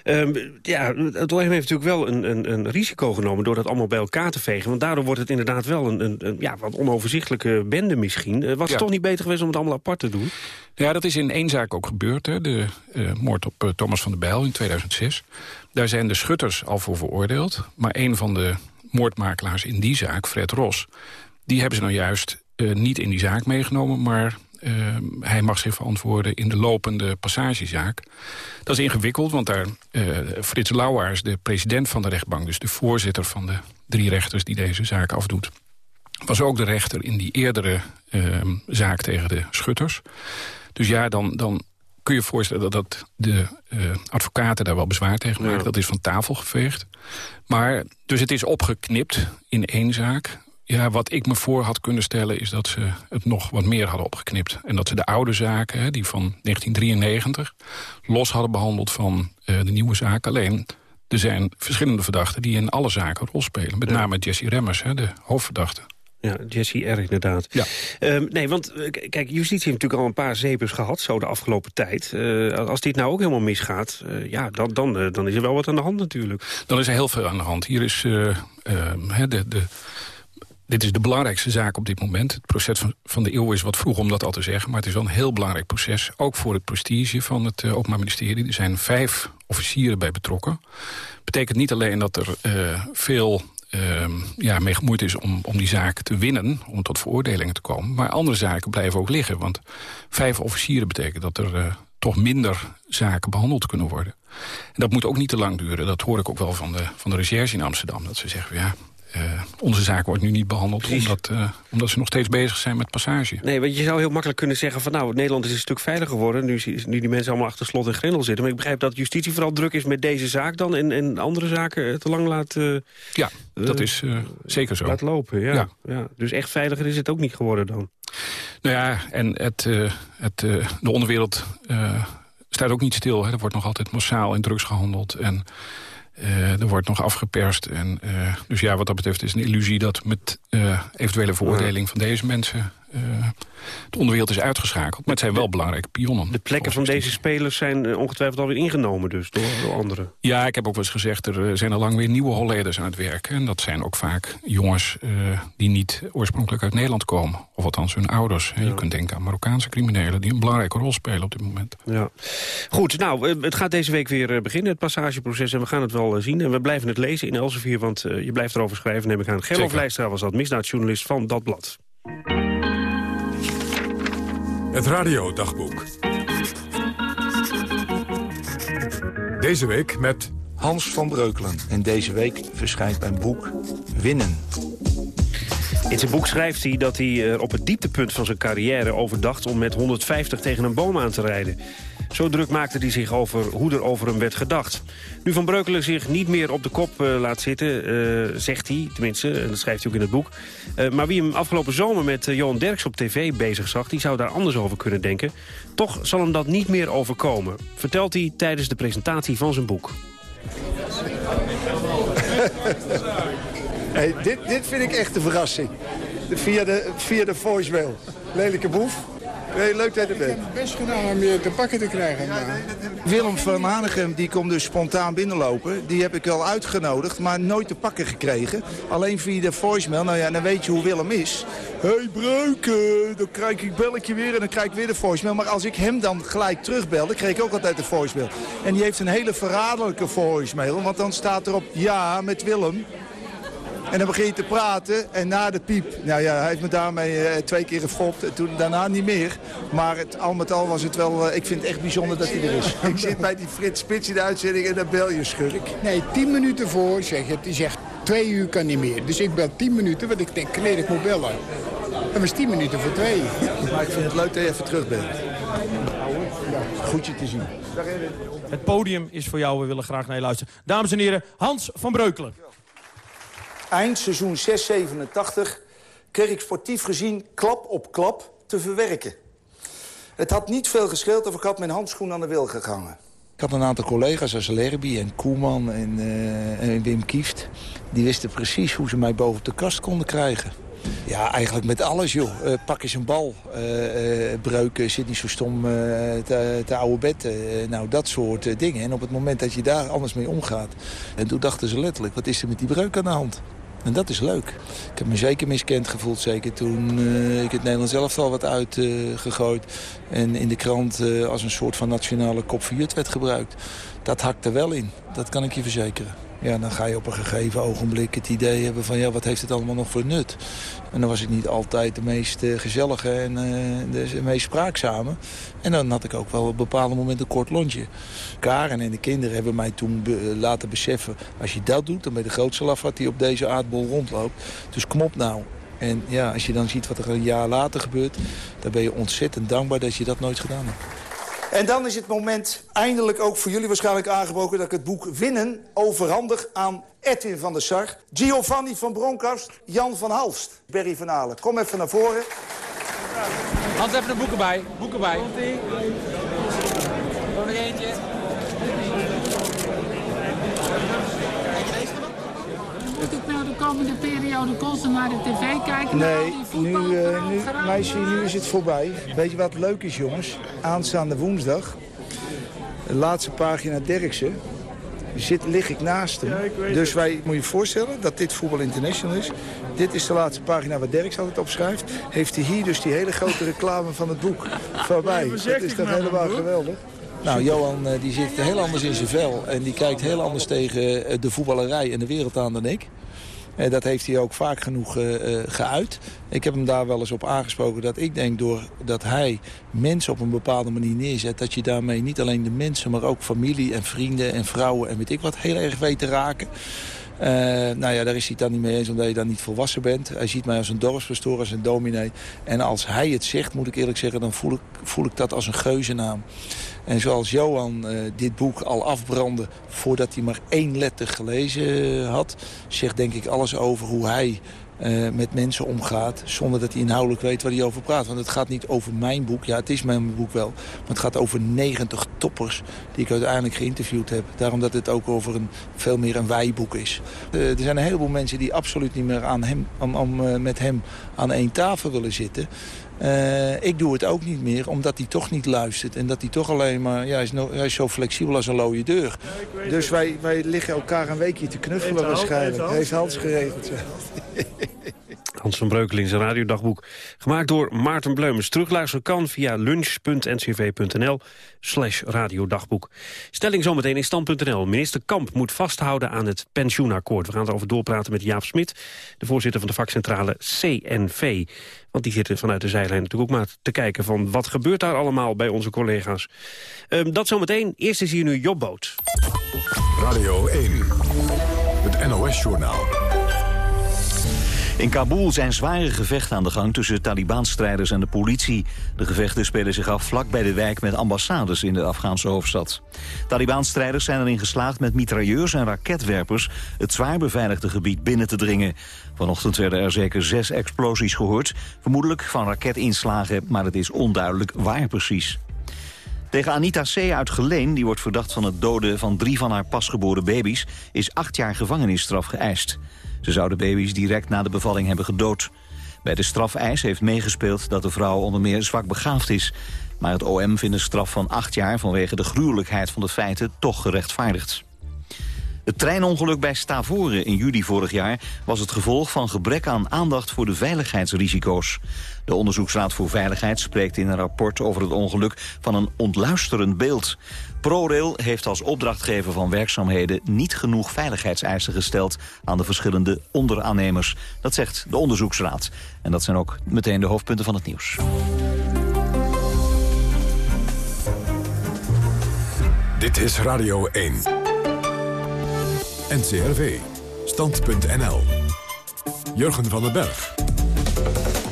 um, ja het OM heeft natuurlijk wel een, een, een, risico genomen... door dat allemaal bij elkaar te vegen. Want daardoor wordt het inderdaad wel een, een, ja, wat onoverzichtelijke bende misschien. Uh, was het ja. toch niet beter geweest om het allemaal apart te doen? Ja, dat is in één zaak ook gebeurd. Hè? De uh, moord op uh, Thomas van der Bijl in 2006. Daar zijn de schutters al voor veroordeeld. Maar een van de moordmakelaars in die zaak, Fred Ros... die hebben ze nou juist niet in die zaak meegenomen... maar hij mag zich verantwoorden in de lopende passagezaak. Dat is ingewikkeld, want daar uh, Frits Lauwaars, de president van de rechtbank... dus de voorzitter van de drie rechters die deze zaak afdoet... was ook de rechter in die eerdere uh, zaak tegen de schutters. Dus ja, dan, dan kun je voorstellen dat, dat de advocaten daar wel bezwaar tegen maken. Ja. Dat is van tafel geveegd. Maar, dus het is opgeknipt in één zaak. Ja, wat ik me voor had kunnen stellen is dat ze het nog wat meer hadden opgeknipt. En dat ze de oude zaken, die van 1993, los hadden behandeld van uh, de nieuwe zaken. Alleen, er zijn verschillende verdachten die in alle zaken een rol spelen. Met ja. name Jesse Remmers, hè, de hoofdverdachte. Ja, Jesse R. inderdaad. Ja. Um, nee, want kijk, justitie heeft natuurlijk al een paar zepers gehad... zo de afgelopen tijd. Uh, als dit nou ook helemaal misgaat, uh, ja, dan, dan, uh, dan is er wel wat aan de hand natuurlijk. Dan is er heel veel aan de hand. Hier is de, de dit is de belangrijkste zaak op dit moment. Het proces van, van de eeuw is wat vroeg om dat al te zeggen... maar het is wel een heel belangrijk proces. Ook voor het prestige van het uh, Openbaar Ministerie. Er zijn vijf officieren bij betrokken. betekent niet alleen dat er uh, veel uh, ja, mee gemoeid is om, om die zaak te winnen... om tot veroordelingen te komen. Maar andere zaken blijven ook liggen. Want vijf officieren betekent dat er uh, toch minder zaken behandeld kunnen worden. En dat moet ook niet te lang duren. Dat hoor ik ook wel van de, van de recherche in Amsterdam. Dat ze zeggen, ja, uh, onze zaak wordt nu niet behandeld omdat, uh, omdat ze nog steeds bezig zijn met passage. Nee, want je zou heel makkelijk kunnen zeggen van nou, Nederland is een stuk veiliger geworden. Nu, nu die mensen allemaal achter slot en grendel zitten. Maar ik begrijp dat justitie vooral druk is met deze zaak dan en, en andere zaken te lang laat... Uh, ja, dat is zeker zo. Laat lopen, ja. Ja. ja. Dus echt veiliger is het ook niet geworden dan. Nou ja, en het, het, de onderwereld staat ook niet stil. Hè. Er wordt nog altijd massaal in drugs gehandeld en... Uh, er wordt nog afgeperst. En, uh, dus ja, wat dat betreft is een illusie dat met uh, eventuele veroordeling van deze mensen... de onderwereld is uitgeschakeld. Maar het zijn wel belangrijke pionnen. De plekken van deze spelers zijn ongetwijfeld alweer ingenomen dus door, door anderen. Ja, ik heb ook wel eens gezegd, er zijn al lang weer nieuwe Holleders aan het werken. En dat zijn ook vaak jongens die niet oorspronkelijk uit Nederland komen. Of althans hun ouders. Ja. Je kunt denken aan Marokkaanse criminelen die een belangrijke rol spelen op dit moment. Ja. Goed, nou, het gaat deze week weer beginnen, het passageproces. En we gaan het wel zien. En we blijven het lezen in Elsevier, want je blijft erover schrijven, neem ik aan. Gerlof Leijstra was dat, misdaadjournalist van dat blad. Het radiodagboek. Deze week met... Hans van Breukelen. En deze week verschijnt mijn boek Winnen. In zijn boek schrijft hij dat hij op het dieptepunt van zijn carrière overdacht... om met 150 tegen een boom aan te rijden. Zo druk maakte hij zich over hoe er over hem werd gedacht. Nu Van Breukelen zich niet meer op de kop uh, laat zitten, uh, zegt hij, tenminste, en dat schrijft hij ook in het boek. Uh, maar wie hem afgelopen zomer met Johan Derks op tv bezig zag, die zou daar anders over kunnen denken. Toch zal hem dat niet meer overkomen, vertelt hij tijdens de presentatie van zijn boek. Dit, dit vind ik echt een verrassing. Via de, via de voicemail. Lelijke boef. Nee, leuk dat je er bent. Ik heb het best gedaan om je te pakken te krijgen. Maar... Willem van Hanegem die komt dus spontaan binnenlopen. Die heb ik wel uitgenodigd, maar nooit te pakken gekregen. Alleen via de voicemail. Nou ja, dan weet je hoe Willem is. hey, Breuken, dan krijg ik belletje weer en dan krijg ik weer de voicemail. Maar als ik hem dan gelijk terugbel, dan kreeg ik ook altijd de voicemail. En die heeft een hele verraderlijke voicemail. Want dan staat erop, ja, met Willem. En dan begin je te praten en na de piep. Nou ja, hij heeft me daarmee uh, twee keer gefopt. En toen, daarna niet meer. Maar het, al met al was het wel... Uh, ik vind het echt bijzonder dat hij er is. ik zit bij die Frits Spits in de uitzending en dan bel je schurk. Nee, tien minuten voor zeg je. Die zegt twee uur kan niet meer. Dus ik bel tien minuten, want ik denk, nee, ik moet bellen. Dat was tien minuten voor twee. Maar ik vind het leuk dat je even terug bent. Goed je te zien. Het podium is voor jou, we willen graag naar je luisteren. Dames en heren, Hans van Breukelen. Eind seizoen 687 kreeg ik sportief gezien klap op klap te verwerken. Het had niet veel gescheeld of ik had mijn handschoen aan de wil gehangen. Ik had een aantal collega's als Lerby en Koeman en, uh, en Wim Kieft. Die wisten precies hoe ze mij boven de kast konden krijgen. Ja, eigenlijk met alles, joh. Uh, pak eens een bal. Uh, breuken, zit niet zo stom te, te oude bed. nou, dat soort dingen. En op het moment dat je daar anders mee omgaat... En toen dachten ze letterlijk, wat is er met die breuk aan de hand? En dat is leuk. Ik heb me zeker miskend gevoeld, zeker toen uh, ik het Nederlands elftal wat uitgegooid. En in de krant uh, als een soort van nationale kop werd gebruikt. Dat hakt er wel in, dat kan ik je verzekeren. Ja, dan ga je op een gegeven ogenblik het idee hebben van... ja, wat heeft het allemaal nog voor nut? En dan was ik niet altijd de meest uh, gezellige en uh, de meest spraakzame. En dan had ik ook wel op bepaalde momenten een kort lontje. Karen en de kinderen hebben mij toen be laten beseffen... als je dat doet, dan ben je de grootste lafat die op deze aardbol rondloopt. Dus kom op nou. En ja, als je dan ziet wat er een jaar later gebeurt... dan ben je ontzettend dankbaar dat je dat nooit gedaan hebt. En dan is het moment eindelijk ook voor jullie waarschijnlijk aangebroken... dat ik het boek Winnen overhandig aan Edwin van der Sar... Giovanni van Bronckhorst, Jan van Halst, Berry van Halen. Kom even naar voren. Hans, even een boek erbij. Boek erbij. Komt-ie. Nog eentje. Moet de komende periode constant naar de tv kijken? Nee, nu, uh, nu, meisje, nu is het voorbij. Weet je wat leuk is, jongens? Aanstaande woensdag, de laatste pagina Derksen. zit, lig ik naast hem. dus wij, moet je je voorstellen dat dit Voetbal International is. Dit is de laatste pagina waar Derks altijd op schrijft. Heeft hij hier dus die hele grote reclame van het boek voorbij. Dat is toch helemaal geweldig. Nou, Johan die zit heel anders in zijn vel. En die kijkt heel anders tegen de voetballerij en de wereld aan dan ik. En dat heeft hij ook vaak genoeg uh, geuit. Ik heb hem daar wel eens op aangesproken dat ik denk... doordat hij mensen op een bepaalde manier neerzet... dat je daarmee niet alleen de mensen, maar ook familie en vrienden en vrouwen... en weet ik wat, heel erg weet te raken. Uh, nou ja, daar is hij het dan niet mee eens omdat je dan niet volwassen bent. Hij ziet mij als een dorpspastoor, als een dominee. En als hij het zegt, moet ik eerlijk zeggen, dan voel ik, voel ik dat als een geuzennaam. En zoals Johan uh, dit boek al afbrandde voordat hij maar één letter gelezen had... zegt denk ik alles over hoe hij uh, met mensen omgaat... zonder dat hij inhoudelijk weet waar hij over praat. Want het gaat niet over mijn boek. Ja, het is mijn boek wel. Maar het gaat over 90 toppers die ik uiteindelijk geïnterviewd heb. Daarom dat het ook over een, veel meer een wijboek is. Er zijn een heleboel mensen die absoluut niet meer aan hem, om, om met hem aan één tafel willen zitten. Uh, ik doe het ook niet meer, omdat hij toch niet luistert. En dat hij toch alleen maar... Ja, hij, is no, hij is zo flexibel als een looie deur. Ja, dus wij, wij liggen elkaar een weekje te knuffelen waarschijnlijk. Hij heeft Hans geregeld. (laughs) Van Breukel in zijn radiodagboek. Gemaakt door Maarten Bleumers. Terugluisteren kan via lunch.ncv.nl slash radiodagboek. Stelling zometeen in stand.nl. Minister Kamp moet vasthouden aan het pensioenakkoord. We gaan erover doorpraten met Jaap Smit, de voorzitter van de vakcentrale CNV. Want die zitten vanuit de zijlijn natuurlijk ook maar te kijken van wat gebeurt daar allemaal bij onze collega's. Um, dat zometeen. Eerst is hier nu Jobboot. Radio 1, het NOS-journaal. In Kabul zijn zware gevechten aan de gang tussen Taliban-strijders en de politie. De gevechten spelen zich af vlak bij de wijk met ambassades in de Afghaanse hoofdstad. Taliban-strijders zijn erin geslaagd met mitrailleurs en raketwerpers het zwaar beveiligde gebied binnen te dringen. Vanochtend werden er zeker zes explosies gehoord, vermoedelijk van raketinslagen, maar het is onduidelijk waar precies. Tegen Anita C. uit Geleen, die wordt verdacht van het doden van drie van haar pasgeboren baby's, is acht jaar gevangenisstraf geëist. Ze zou de baby's direct na de bevalling hebben gedood. Bij de strafeis heeft meegespeeld dat de vrouw onder meer zwak begaafd is. Maar het OM vindt een straf van acht jaar vanwege de gruwelijkheid van de feiten toch gerechtvaardigd. Het treinongeluk bij Stavoren in juli vorig jaar was het gevolg van gebrek aan aandacht voor de veiligheidsrisico's. De Onderzoeksraad voor Veiligheid spreekt in een rapport over het ongeluk van een ontluisterend beeld. ProRail heeft als opdrachtgever van werkzaamheden niet genoeg veiligheidseisen gesteld aan de verschillende onderaannemers. Dat zegt de onderzoeksraad. En dat zijn ook meteen de hoofdpunten van het nieuws. Dit is Radio 1. NCRV. Stand.nl. Jurgen van den Berg.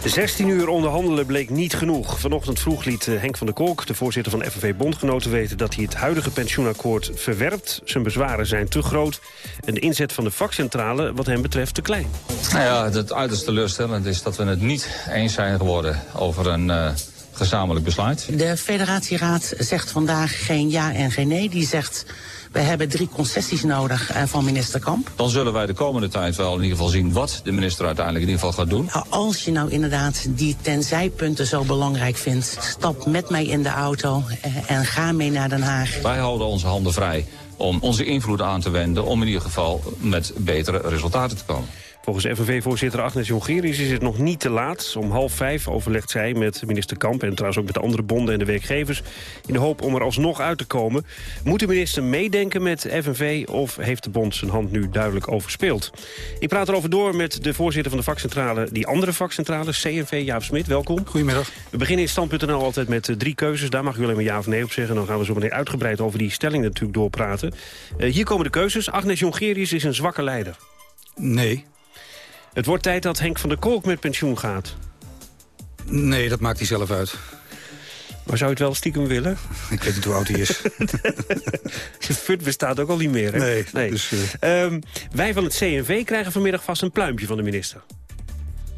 16 uur onderhandelen bleek niet genoeg. Vanochtend vroeg liet eh, Henk van der Kolk, de voorzitter van FNV Bondgenoten... weten dat hij het huidige pensioenakkoord verwerpt. Zijn bezwaren zijn te groot. En de inzet van de vakcentrale wat hem betreft te klein. Nou ja, het uiterst teleurstellend is dat we het niet eens zijn geworden over een... Uh gezamenlijk besluit. De federatieraad zegt vandaag geen ja en geen nee. Die zegt we hebben drie concessies nodig uh, van minister Kamp. Dan zullen wij de komende tijd wel in ieder geval zien wat de minister uiteindelijk in ieder geval gaat doen. Nou, als je nou inderdaad die tenzijpunten zo belangrijk vindt, stap met mij in de auto uh, en ga mee naar Den Haag. Wij houden onze handen vrij om onze invloed aan te wenden om in ieder geval met betere resultaten te komen. Volgens FNV-voorzitter Agnes Jongerius is het nog niet te laat. Om half vijf overlegt zij met minister Kamp... en trouwens ook met de andere bonden en de werkgevers... in de hoop om er alsnog uit te komen. Moet de minister meedenken met FNV... of heeft de bond zijn hand nu duidelijk overspeeld? Ik praat erover door met de voorzitter van de vakcentrale... die andere vakcentrale, CNV, Jaap Smit. Welkom. Goedemiddag. We beginnen in stand.nl altijd met eh, drie keuzes. Daar mag u alleen maar ja of nee op zeggen. Dan gaan we zo meteen uitgebreid over die stelling natuurlijk doorpraten. Uh, hier komen de keuzes. Agnes Jongerius is een zwakke leider. Nee. Het wordt tijd dat Henk van der Kolk met pensioen gaat. Nee, dat maakt hij zelf uit. Maar zou je het wel stiekem willen? Ik weet niet hoe oud hij is. (laughs) Fut bestaat ook al niet meer, hè? Nee. nee. Dus, uh... um, wij van het CNV krijgen vanmiddag vast een pluimpje van de minister.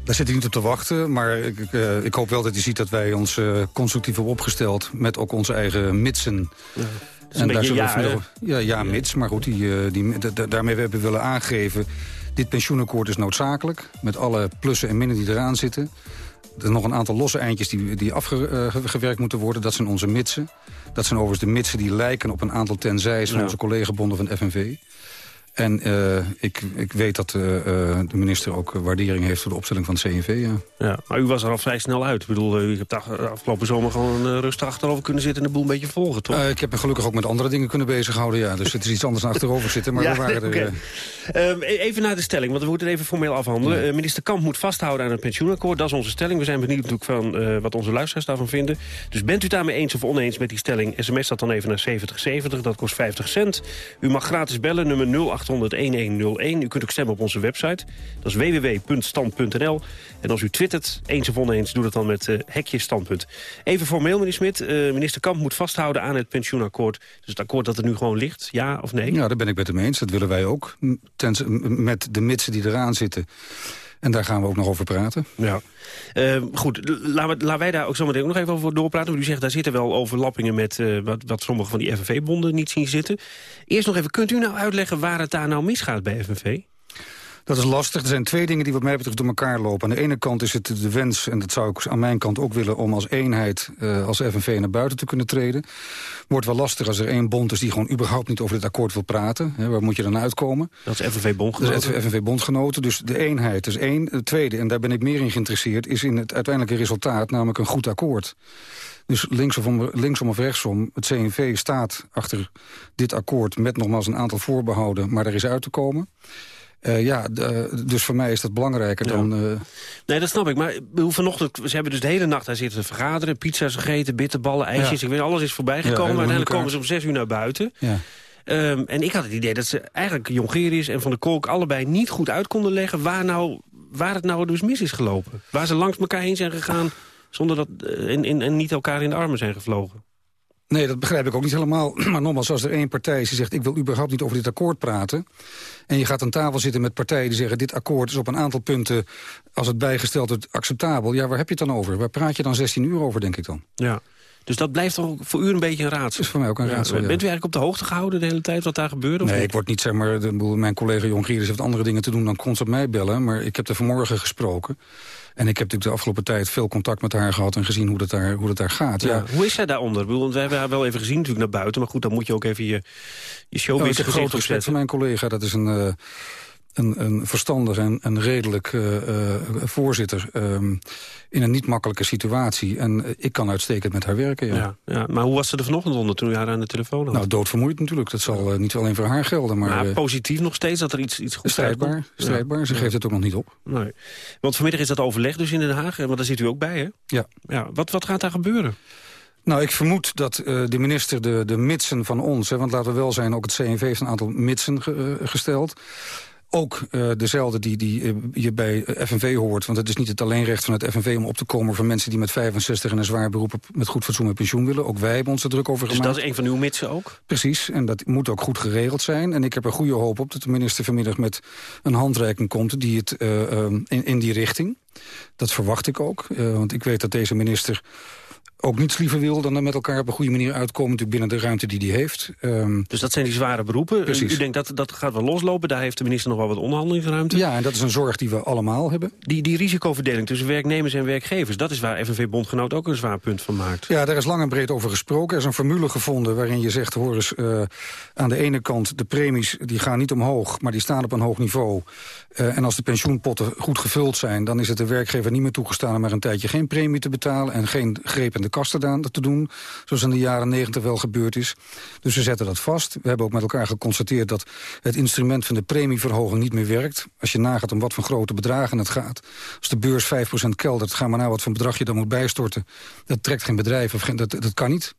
Daar zit hij niet op te wachten, maar ik, uh, ik hoop wel dat hij ziet dat wij ons uh, constructief hebben opgesteld... met ook onze eigen mitsen. Ja. En daar ja, ja, ja, mits, maar goed, die, die, daarmee hebben we willen aangeven... dit pensioenakkoord is noodzakelijk, met alle plussen en minnen die eraan zitten. Er zijn nog een aantal losse eindjes die, die afgewerkt moeten worden. Dat zijn onze mitsen. Dat zijn overigens de mitsen die lijken op een aantal tenzijs... van Ja. onze collega-bonden van FNV. En eh, ik, ik weet dat eh, eh, de minister ook waardering heeft... voor de opstelling van het CNV, ja. Ja, maar u was er al vrij snel uit. Ik bedoel, u hebt de afgelopen zomer gewoon rustig achterover kunnen zitten... en de boel een beetje volgen, toch? Uh, ik heb me gelukkig ook met andere dingen kunnen bezighouden, ja. Dus het is iets anders dan achterover zitten, maar (laughs) ja, we waren okay. er... Uh, even naar de stelling, want we moeten het even formeel afhandelen. Ja. minister Kamp moet vasthouden aan het pensioenakkoord. Dat is onze stelling. We zijn benieuwd natuurlijk van wat onze luisteraars daarvan vinden. Dus bent u daarmee eens of oneens met die stelling... sms dat dan even naar 7070, dat kost 50 cent. U mag gratis bellen, nummer 0800-1101. U kunt ook stemmen op onze website. Dat is www.stand.nl. En als u twittert, eens of oneens, doe dat dan met uh, hekje standpunt. Even formeel, meneer Smit. Uh, minister Kamp moet vasthouden aan het pensioenakkoord. Dus het akkoord dat er nu gewoon ligt, ja of nee? Ja, daar ben ik met hem eens. Dat willen wij ook. Tens, met de mitsen die eraan zitten. En daar gaan we ook nog over praten. Ja. Uh, goed, laten, wij daar ook zo meteen ook nog even over doorpraten. U zegt, daar zitten wel overlappingen met uh, wat, wat sommige van die FNV-bonden niet zien zitten. Eerst nog even, kunt u nou uitleggen waar het daar nou misgaat bij FNV? Dat is lastig. Er zijn twee dingen die wat mij betreft door elkaar lopen. Aan de ene kant is het de wens, en dat zou ik aan mijn kant ook willen... om als eenheid, uh, als FNV naar buiten te kunnen treden. Wordt wel lastig als er één bond is die gewoon überhaupt niet over dit akkoord wil praten. Waar moet je dan uitkomen? Dat is FNV-bondgenoten. Dat is FNV-bondgenoten. Dus de eenheid is één. Het tweede, en daar ben ik meer in geïnteresseerd... is in het uiteindelijke resultaat, namelijk een goed akkoord. Dus linksom, linksom of rechtsom, het CNV staat achter dit akkoord... met nogmaals een aantal voorbehouden, maar er is uit te komen... Uh, ja, de, dus voor mij is dat belangrijker ja. dan... Uh... Nee, dat snap ik. Maar vanochtend, ze hebben dus de hele nacht daar zitten vergaderen. Pizza's gegeten, bitterballen, ijsjes. Ja. Ik weet alles is voorbij gekomen. Ja, uiteindelijk komen ze om zes uur naar buiten. Ja. Um, en ik had het idee dat ze eigenlijk Jongerius en Van der Kolk... allebei niet goed uit konden leggen waar, nou, waar het nou dus mis is gelopen. Waar ze langs elkaar heen zijn gegaan... zonder dat en, en, en niet elkaar in de armen zijn gevlogen. Nee, dat begrijp ik ook niet helemaal. (clears throat) Maar nogmaals, als er één partij is die zegt... ik wil überhaupt niet over dit akkoord praten... en je gaat aan tafel zitten met partijen die zeggen... dit akkoord is op een aantal punten, als het bijgesteld wordt, acceptabel... ja, waar heb je het dan over? Waar praat je dan 16 uur over, denk ik dan? Ja. Dus dat blijft toch voor u een beetje een raadsel? is voor mij ook een raadsel, ja. Bent u eigenlijk op de hoogte gehouden de hele tijd wat daar gebeurde? Nee, ik word niet, zeg maar... De, mijn collega Jongerius heeft andere dingen te doen dan constant mij bellen... maar ik heb er vanmorgen gesproken... En ik heb natuurlijk de afgelopen tijd veel contact met haar gehad... en gezien hoe dat daar, hoe dat daar gaat. Ja. Ja. Hoe is zij daaronder? Want wij hebben haar wel even gezien natuurlijk naar buiten. Maar goed, dan moet je ook even je, je showbiz oh, Ik heb groot respect voor mijn collega. Dat is een... Uh, een, een verstandig en, en redelijk uh, uh, voorzitter um, in een niet makkelijke situatie. En uh, ik kan uitstekend met haar werken, ja. ja. Ja, Maar hoe was ze er vanochtend onder toen u haar aan de telefoon had? Nou, doodvermoeid natuurlijk. Dat zal niet alleen voor haar gelden. Maar, maar positief nog steeds dat er iets, iets goed strijdbaar, uitkomt? strijdbaar. Ze geeft het ook nog niet op. Nee. Want vanmiddag is dat overleg dus in Den Haag. Want daar zit u ook bij, hè? Ja. ja wat, wat gaat daar gebeuren? Nou, ik vermoed dat uh, de minister de, de mitsen van ons... Hè, want laten we wel zijn, ook het CNV heeft een aantal mitsen ge, uh, gesteld ook uh, dezelfde die, die uh, je bij FNV hoort. Want het is niet het alleenrecht van het FNV om op te komen... voor mensen die met 65 en een zwaar beroep op, met goed fatsoen met pensioen willen. Ook wij hebben ons er druk over dus gemaakt. Dus dat is een van uw mitsen ook? Precies, en dat moet ook goed geregeld zijn. En ik heb er goede hoop op dat de minister vanmiddag met een handreiking komt... Die het, uh, in, in die richting. Dat verwacht ik ook. want ik weet dat deze minister ook niets liever wil dan er met elkaar op een goede manier uitkomen... natuurlijk binnen de ruimte die hij heeft. Um, dus dat zijn die zware beroepen. Precies. U denkt dat dat gaat wel loslopen. Daar heeft de minister nog wel wat onderhandelingsruimte. Ja, en dat is een zorg die we allemaal hebben. Die, die risicoverdeling tussen werknemers en werkgevers... dat is waar FNV-bondgenoot ook een zwaar punt van maakt. Ja, daar is lang en breed over gesproken. Er is een formule gevonden waarin je zegt... hoor eens, uh, aan de ene kant de premies die gaan niet omhoog... maar die staan op een hoog niveau. Uh, en als de pensioenpotten goed gevuld zijn... dan is het de werkgever niet meer toegestaan... om maar een tijdje geen premie te betalen... en geen greep in de kast te doen, zoals in de jaren negentig wel gebeurd is. Dus we zetten dat vast. We hebben ook met elkaar geconstateerd dat het instrument van de premieverhoging niet meer werkt. Als je nagaat om wat voor grote bedragen het gaat. Als de beurs 5% keldert, ga maar nou wat voor bedrag je dan moet bijstorten. Dat trekt geen bedrijf, of geen, dat, dat kan niet.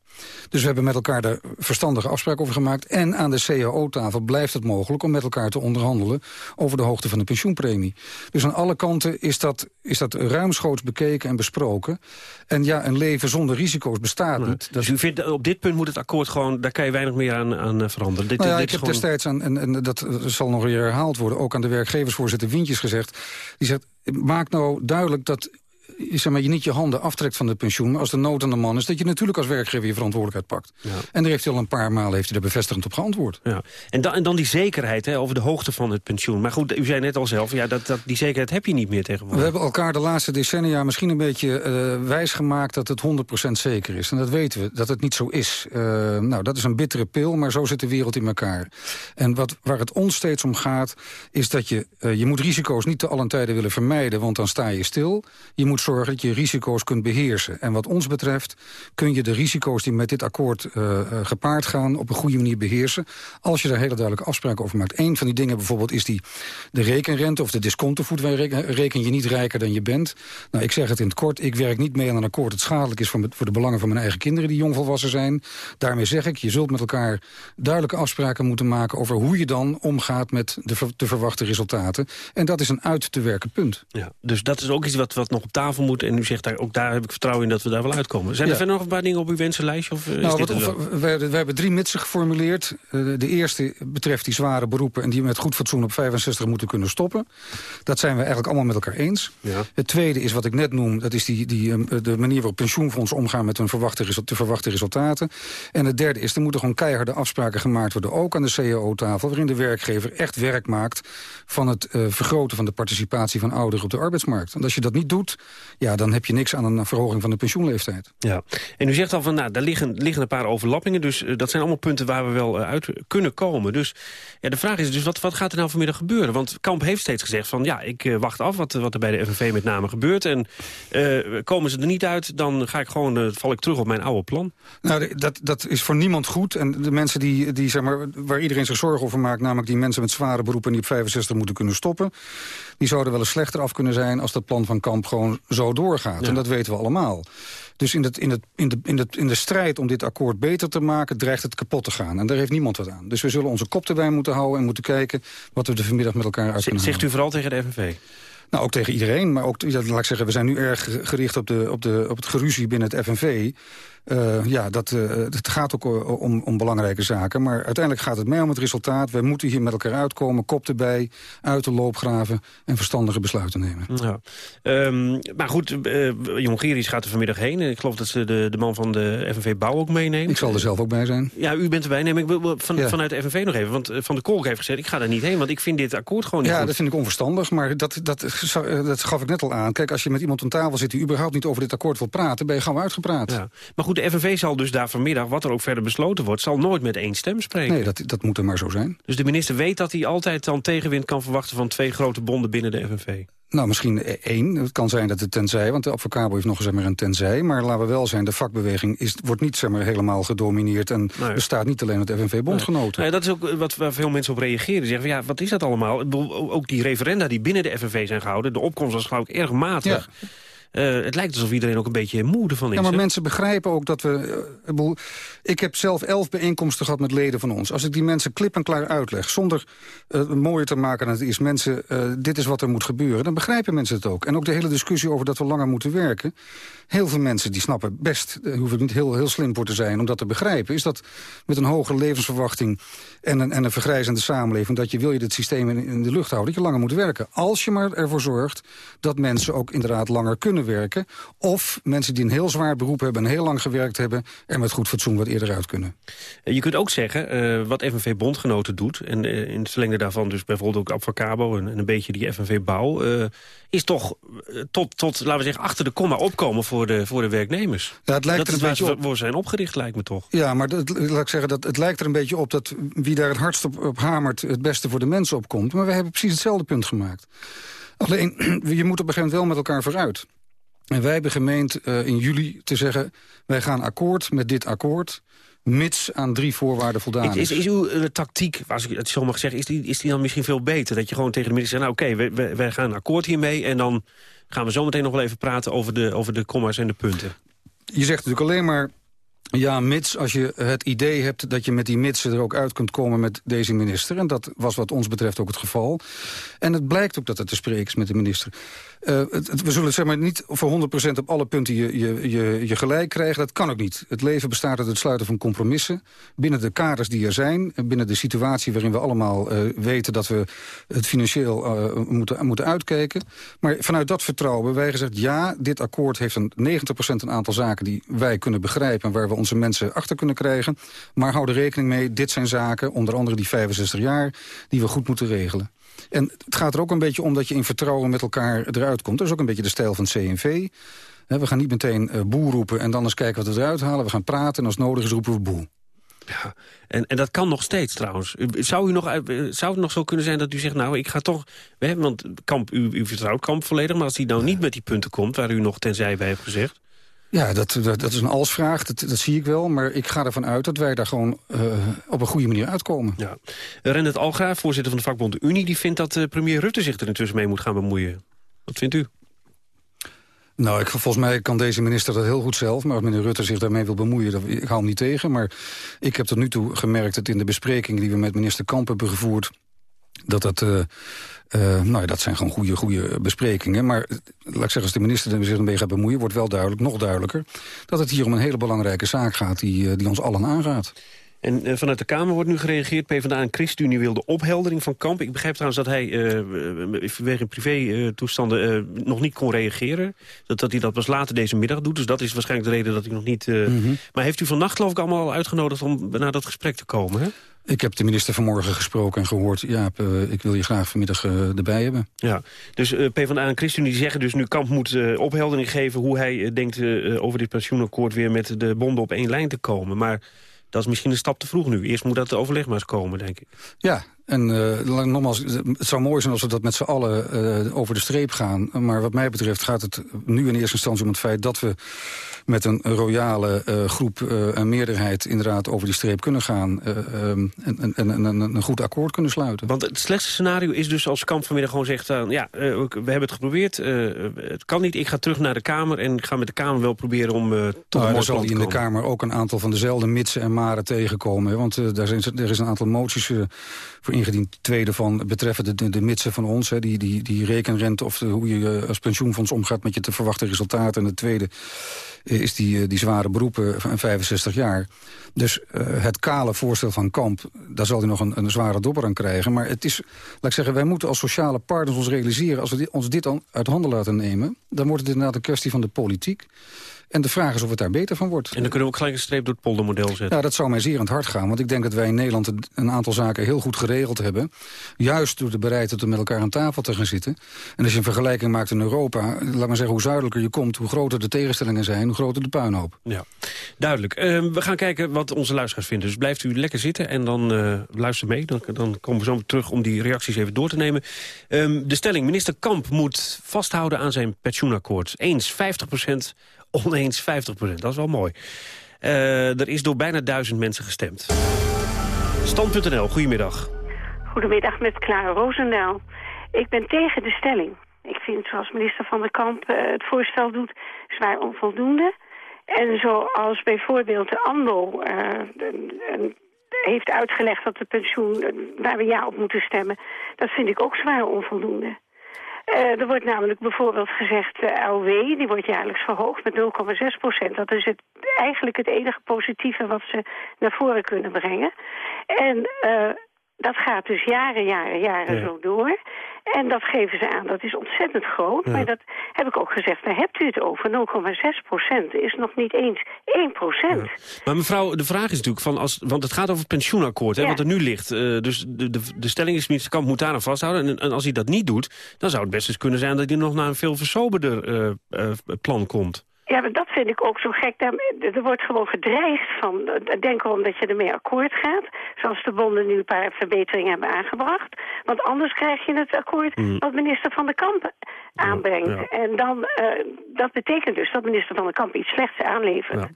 Dus we hebben met elkaar daar verstandige afspraak over gemaakt. En aan de CAO-tafel blijft het mogelijk om met elkaar te onderhandelen... over de hoogte van de pensioenpremie. Dus aan alle kanten is dat, is dat ruimschoots bekeken en besproken. En ja, een leven zonder risico's bestaat niet. Dus u vindt, op dit punt moet het akkoord gewoon... daar kan je weinig meer aan, aan veranderen? Dit, nou ja, dit ik heb gewoon... destijds, aan, en, en dat zal nog weer herhaald worden... ook aan de werkgeversvoorzitter Wintjes gezegd... die zegt, maak nou duidelijk dat zeg maar, je niet je handen aftrekt van het pensioen... maar als de nood aan de man is, dat je natuurlijk als werkgever je verantwoordelijkheid pakt. En daar heeft hij al een paar malen heeft hij er bevestigend op geantwoord. Ja. En, dan, en dan die zekerheid hè, over de hoogte van het pensioen. Maar goed, u zei net al zelf, ja, dat, dat, die zekerheid heb je niet meer tegenwoordig. We hebben elkaar de laatste decennia misschien een beetje uh, wijs gemaakt... dat het 100% zeker is. En dat weten we, dat het niet zo is. Uh, nou, dat is een bittere pil, maar zo zit de wereld in elkaar. En wat, waar het ons steeds om gaat, is dat je... Uh, je moet risico's niet te allen tijden willen vermijden... want dan sta je stil. Je moet zorgen dat je risico's kunt beheersen. En wat ons betreft kun je de risico's die met dit akkoord uh, gepaard gaan... op een goede manier beheersen, als je daar hele duidelijke afspraken over maakt. Een van die dingen bijvoorbeeld is die, de rekenrente of de discontovoet. Wij reken je niet rijker dan je bent. Nou, ik zeg het in het kort, ik werk niet mee aan een akkoord... dat schadelijk is voor, de belangen van mijn eigen kinderen die jongvolwassen zijn. Daarmee zeg ik, je zult met elkaar duidelijke afspraken moeten maken... over hoe je dan omgaat met de, de verwachte resultaten. En dat is een uit te werken punt. Ja, dus dat is ook iets wat, wat nog op tafel moet. En u zegt, daar, ook daar heb ik vertrouwen in dat we daar wel uitkomen. Zijn er verder nog een paar dingen op uw wensenlijstje? Of, uh, nou, we, we, hebben drie mitsen geformuleerd. Uh, de eerste betreft die zware beroepen... en die met goed fatsoen op 65 moeten kunnen stoppen. Dat zijn we eigenlijk allemaal met elkaar eens. Ja. Het tweede is wat ik net noem... dat is die, die, uh, de manier waarop pensioenfondsen omgaan... met hun verwachte, te verwachte resultaten. En het derde is, er moeten gewoon keiharde afspraken gemaakt worden... ook aan de CAO-tafel, waarin de werkgever echt werk maakt... van het vergroten van de participatie van ouderen op de arbeidsmarkt. Want als je dat niet doet, ja, dan heb je niks aan een verhoging van de pensioenleeftijd. Ja, en u zegt al van, nou, daar liggen, liggen een paar overlappingen. Dus uh, dat zijn allemaal punten waar we wel uh, uit kunnen komen. Dus ja, de vraag is dus, wat, wat gaat er nou vanmiddag gebeuren? Want Kamp heeft steeds gezegd van, ja, ik uh, wacht af wat, wat er bij de FNV met name gebeurt. En komen ze er niet uit, dan ga ik gewoon, val ik terug op mijn oude plan. Nou, dat, dat is voor niemand goed. En de mensen die, die, zeg maar, waar iedereen zich zorgen over maakt... namelijk die mensen met zware beroepen die op 65 moeten kunnen stoppen... die zouden wel eens slechter af kunnen zijn als dat plan van Kamp gewoon zo doorgaat. Ja. En dat weten we allemaal. Dus in, het, in, het, in, de, in, de, in de strijd om dit akkoord beter te maken... dreigt het kapot te gaan. En daar heeft niemand wat aan. Dus we zullen onze kop erbij moeten houden... en moeten kijken wat we er vanmiddag met elkaar uit kunnen Zegt u vooral tegen de FNV? Nou, ook tegen iedereen. Maar ook, laat ik zeggen, we zijn nu erg gericht op, de, op, de, op het geruzie binnen het FNV. Uh, ja, dat, uh, het gaat ook om, om belangrijke zaken. Maar uiteindelijk gaat het mij om het resultaat. We moeten hier met elkaar uitkomen, kop erbij, uit de loopgraven... en verstandige besluiten nemen. Ja. Um, maar goed, uh, Jongerius gaat er vanmiddag heen. Ik geloof dat ze de, de man van de FNV Bouw ook meeneemt. Ik zal er zelf ook bij zijn. Ja, u bent erbij. Neem ik wil van, ja. vanuit de FNV nog even. Want Van de Kolk heeft gezegd, ik ga daar niet heen. Want ik vind dit akkoord gewoon niet Ja, goed. dat vind ik onverstandig. Maar dat, dat, dat gaf ik net al aan. Kijk, als je met iemand aan tafel zit die überhaupt niet over dit akkoord wil praten... ben je gauw uitgepraat. Ja. Maar goed, de FNV zal dus daar vanmiddag, wat er ook verder besloten wordt... zal nooit met één stem spreken. Nee, dat, dat moet er maar zo zijn. Dus de minister weet dat hij altijd dan tegenwind kan verwachten... van twee grote bonden binnen de FNV? Nou, misschien één. Het kan zijn dat het tenzij, want de advocabo heeft nog eens maar een tenzij. Maar laten we wel zijn, de vakbeweging is, wordt niet zeg maar, helemaal gedomineerd... en nee. bestaat niet alleen uit FNV-bondgenoten. Nee. Nee, dat is ook wat waar veel mensen op reageren. Zeggen van, ja, wat is dat allemaal? Ook die referenda die binnen de FNV zijn gehouden... de opkomst was geloof ik erg matig. Ja. Uh, het lijkt alsof iedereen ook een beetje moede van is. Ja, maar mensen begrijpen ook dat we... Uh, ik heb zelf elf bijeenkomsten gehad met leden van ons. Als ik die mensen klip en klaar uitleg, zonder uh, mooier te maken dan het is... mensen, dit is wat er moet gebeuren, dan begrijpen mensen het ook. En ook de hele discussie over dat we langer moeten werken... heel veel mensen die snappen best, daar hoef ik niet heel, heel slim voor te zijn... om dat te begrijpen, is dat met een hogere levensverwachting... en een, en een vergrijzende samenleving, dat je wil je dit systeem in, in de lucht houden... dat je langer moet werken. Als je maar ervoor zorgt dat mensen ook inderdaad langer kunnen werken. Of mensen die een heel zwaar beroep hebben en heel lang gewerkt hebben... er met goed fatsoen wat eerder uit kunnen. Je kunt ook zeggen, uh, wat FNV-bondgenoten doet... en uh, in het verlengde daarvan dus bijvoorbeeld ook Advocabo... en, en een beetje die FNV-bouw... Uh, is toch tot, tot, laten we zeggen, achter de komma opkomen voor de, voor de werknemers. Ja, het lijkt dat er een is beetje waar we zijn opgericht, lijkt me toch. Ja, maar dat, laat ik zeggen, dat, het lijkt er een beetje op... dat wie daar het hardst op, op hamert het beste voor de mensen opkomt. Maar we hebben precies hetzelfde punt gemaakt. Alleen, (clears throat) je moet op een gegeven moment wel met elkaar vooruit. En wij hebben gemeend uh, in juli te zeggen... wij gaan akkoord met dit akkoord mits aan drie voorwaarden voldaan is. Is, is uw uh, tactiek, als ik het zo mag zeggen, is die, is die dan misschien veel beter? Dat je gewoon tegen de minister zegt, nou oké, okay, wij, wij gaan akkoord hiermee... en dan gaan we zo meteen nog wel even praten over de, over de comma's en de punten. Je zegt natuurlijk alleen maar Ja, mits als je het idee hebt dat je met die mitsen er ook uit kunt komen met deze minister. En dat was wat ons betreft ook het geval. En het blijkt ook dat het te spreken is met de minister. Uh, het, we zullen zeg maar niet voor 100% op alle punten je, je, je, je gelijk krijgen. Dat kan ook niet. Het leven bestaat uit het sluiten van compromissen. Binnen de kaders die er zijn. Binnen de situatie waarin we allemaal uh, weten dat we het financieel moeten, moeten uitkijken. Maar vanuit dat vertrouwen hebben wij gezegd... ja, dit akkoord heeft een 90% een aantal zaken die wij kunnen begrijpen... en waar we onze mensen achter kunnen krijgen. Maar hou er rekening mee, dit zijn zaken, onder andere die 65 jaar... die we goed moeten regelen. En het gaat er ook een beetje om dat je in vertrouwen met elkaar eruit komt. Dat is ook een beetje de stijl van het CNV. We gaan niet meteen uh, boe roepen en dan eens kijken wat we eruit halen. We gaan praten en als nodig is roepen we boe. Ja, en, en dat kan nog steeds trouwens. Zou, u nog, zou het nog zo kunnen zijn dat u zegt... nou, ik ga toch... Want kamp, u, u vertrouwt Kamp volledig... maar als hij nou niet met die punten komt... waar u nog tenzij bij heeft gezegd... Ja, dat, dat, dat, is een alsvraag, dat, dat zie ik wel. Maar ik ga ervan uit dat wij daar gewoon uh, op een goede manier uitkomen. Ja. Rennet Alga, voorzitter van de vakbond Unie... die vindt dat uh, premier Rutte zich er intussen mee moet gaan bemoeien. Wat vindt u? Nou, ik, volgens mij kan deze minister dat heel goed zelf. Maar als meneer Rutte zich daarmee wil bemoeien, dat, ik hou hem niet tegen. Maar ik heb tot nu toe gemerkt dat in de besprekingen die we met minister Kamp hebben gevoerd... dat dat... Uh, uh, nou, dat zijn gewoon goede, goede besprekingen. Maar laat ik zeggen, als de minister er zich ermee gaat bemoeien... wordt wel duidelijk, nog duidelijker... dat het hier om een hele belangrijke zaak gaat die, die ons allen aangaat. En uh, vanuit de Kamer wordt nu gereageerd. PvdA en ChristenUnie wil de opheldering van Kamp. Ik begrijp trouwens dat hij uh, vanwege privé-toestanden uh, nog niet kon reageren. Dat, dat hij dat pas later deze middag doet. Dus dat is waarschijnlijk de reden dat hij nog niet... Mm -hmm. Maar heeft u vannacht geloof ik allemaal uitgenodigd om naar dat gesprek te komen, hè? Ik heb de minister vanmorgen gesproken en gehoord... ja, uh, ik wil je graag vanmiddag uh, erbij hebben. Ja, dus uh, PvdA en ChristenUnie zeggen dus nu Kamp moet opheldering geven... hoe hij denkt over dit pensioenakkoord weer met de bonden op één lijn te komen. Maar dat is misschien een stap te vroeg nu. Eerst moet dat overleg maar eens komen, denk ik. Ja, en uh, nogmaals, het zou mooi zijn als we dat met z'n allen uh, over de streep gaan. Maar wat mij betreft gaat het nu in eerste instantie om het feit dat we met een royale uh, groep een meerderheid inderdaad over die streep kunnen gaan. Um, en, en, en, een goed akkoord kunnen sluiten. Want het slechtste scenario is dus als Kamp vanmiddag gewoon zegt... ja, we hebben het geprobeerd, het kan niet, ik ga terug naar de Kamer... en ga met de Kamer wel proberen om tot nou, een zal in de Kamer ook een aantal van dezelfde mitsen en maren tegenkomen. Hè? Want daar zijn, er is een aantal moties voor ingediend. Tweede van betreffende de, de mitsen van ons, hè, die, die, die rekenrente... of hoe je als pensioenfonds omgaat met je te verwachten resultaten. En de tweede is die, die zware beroepen van 65 jaar. Dus het kale voorstel van Kamp, daar zal hij nog een, een zware dobber aan krijgen. Maar het is, laat ik zeggen, wij moeten als sociale partners ons realiseren... als we ons dit dan uit handen laten nemen... dan wordt het inderdaad een kwestie van de politiek. En de vraag is of het daar beter van wordt. En dan kunnen we ook gelijk een streep door het poldermodel zetten. Ja, dat zou mij zeer aan het hart gaan. Want ik denk dat wij in Nederland een aantal zaken heel goed geregeld hebben. Juist door de bereidheid om met elkaar aan tafel te gaan zitten. En als je een vergelijking maakt in Europa... laat maar zeggen, hoe zuidelijker je komt... hoe groter de tegenstellingen zijn, hoe groter de puinhoop. Ja, duidelijk. Uh, we gaan kijken wat onze luisteraars vinden. Dus blijft u lekker zitten en dan uh, luister mee. Dan, dan, komen we zo terug om die reacties even door te nemen. Um, de stelling, minister Kamp moet vasthouden aan zijn pensioenakkoord. Eens 50 procent oneens 50% Dat is wel mooi. Uh, er is door bijna duizend mensen gestemd. Stand.nl, goedemiddag. Goedemiddag met Clara Roosendaal. Ik ben tegen de stelling. Ik vind zoals minister Van der Kamp uh, het voorstel doet zwaar onvoldoende. En zoals bijvoorbeeld de ANDO uh, heeft uitgelegd dat de pensioen, waar we ja op moeten stemmen... dat vind ik ook zwaar onvoldoende. Uh, er wordt namelijk bijvoorbeeld gezegd, de uh, AOW, die wordt jaarlijks verhoogd met 0,6 procent. Dat is het, eigenlijk het enige positieve wat ze naar voren kunnen brengen. En uh, dat gaat dus jaren, jaren, jaren ja. zo door. En dat geven ze aan, dat is ontzettend groot. Ja. Maar dat heb ik ook gezegd, daar hebt u het over. 0,6 procent is nog niet eens 1 procent. Ja. Maar mevrouw, de vraag is natuurlijk, van als, want het gaat over het pensioenakkoord, hè, wat er nu ligt. Uh, dus de, de, de stelling is, minister Kamp moet daar aan vasthouden. En, en, als hij dat niet doet, dan zou het best eens kunnen zijn... dat hij nog naar een veel versoberder uh, uh, plan komt. Ja, maar dat vind ik ook zo gek. Er wordt gewoon gedreigd van, denk erom dat je ermee akkoord gaat. Zoals de bonden nu een paar verbeteringen hebben aangebracht. Want anders krijg je het akkoord mm. wat minister Van der Kamp aanbrengt. Ja, ja. En dan, uh, dat betekent dus dat minister Van der Kamp iets slechts aanlevert. Ja.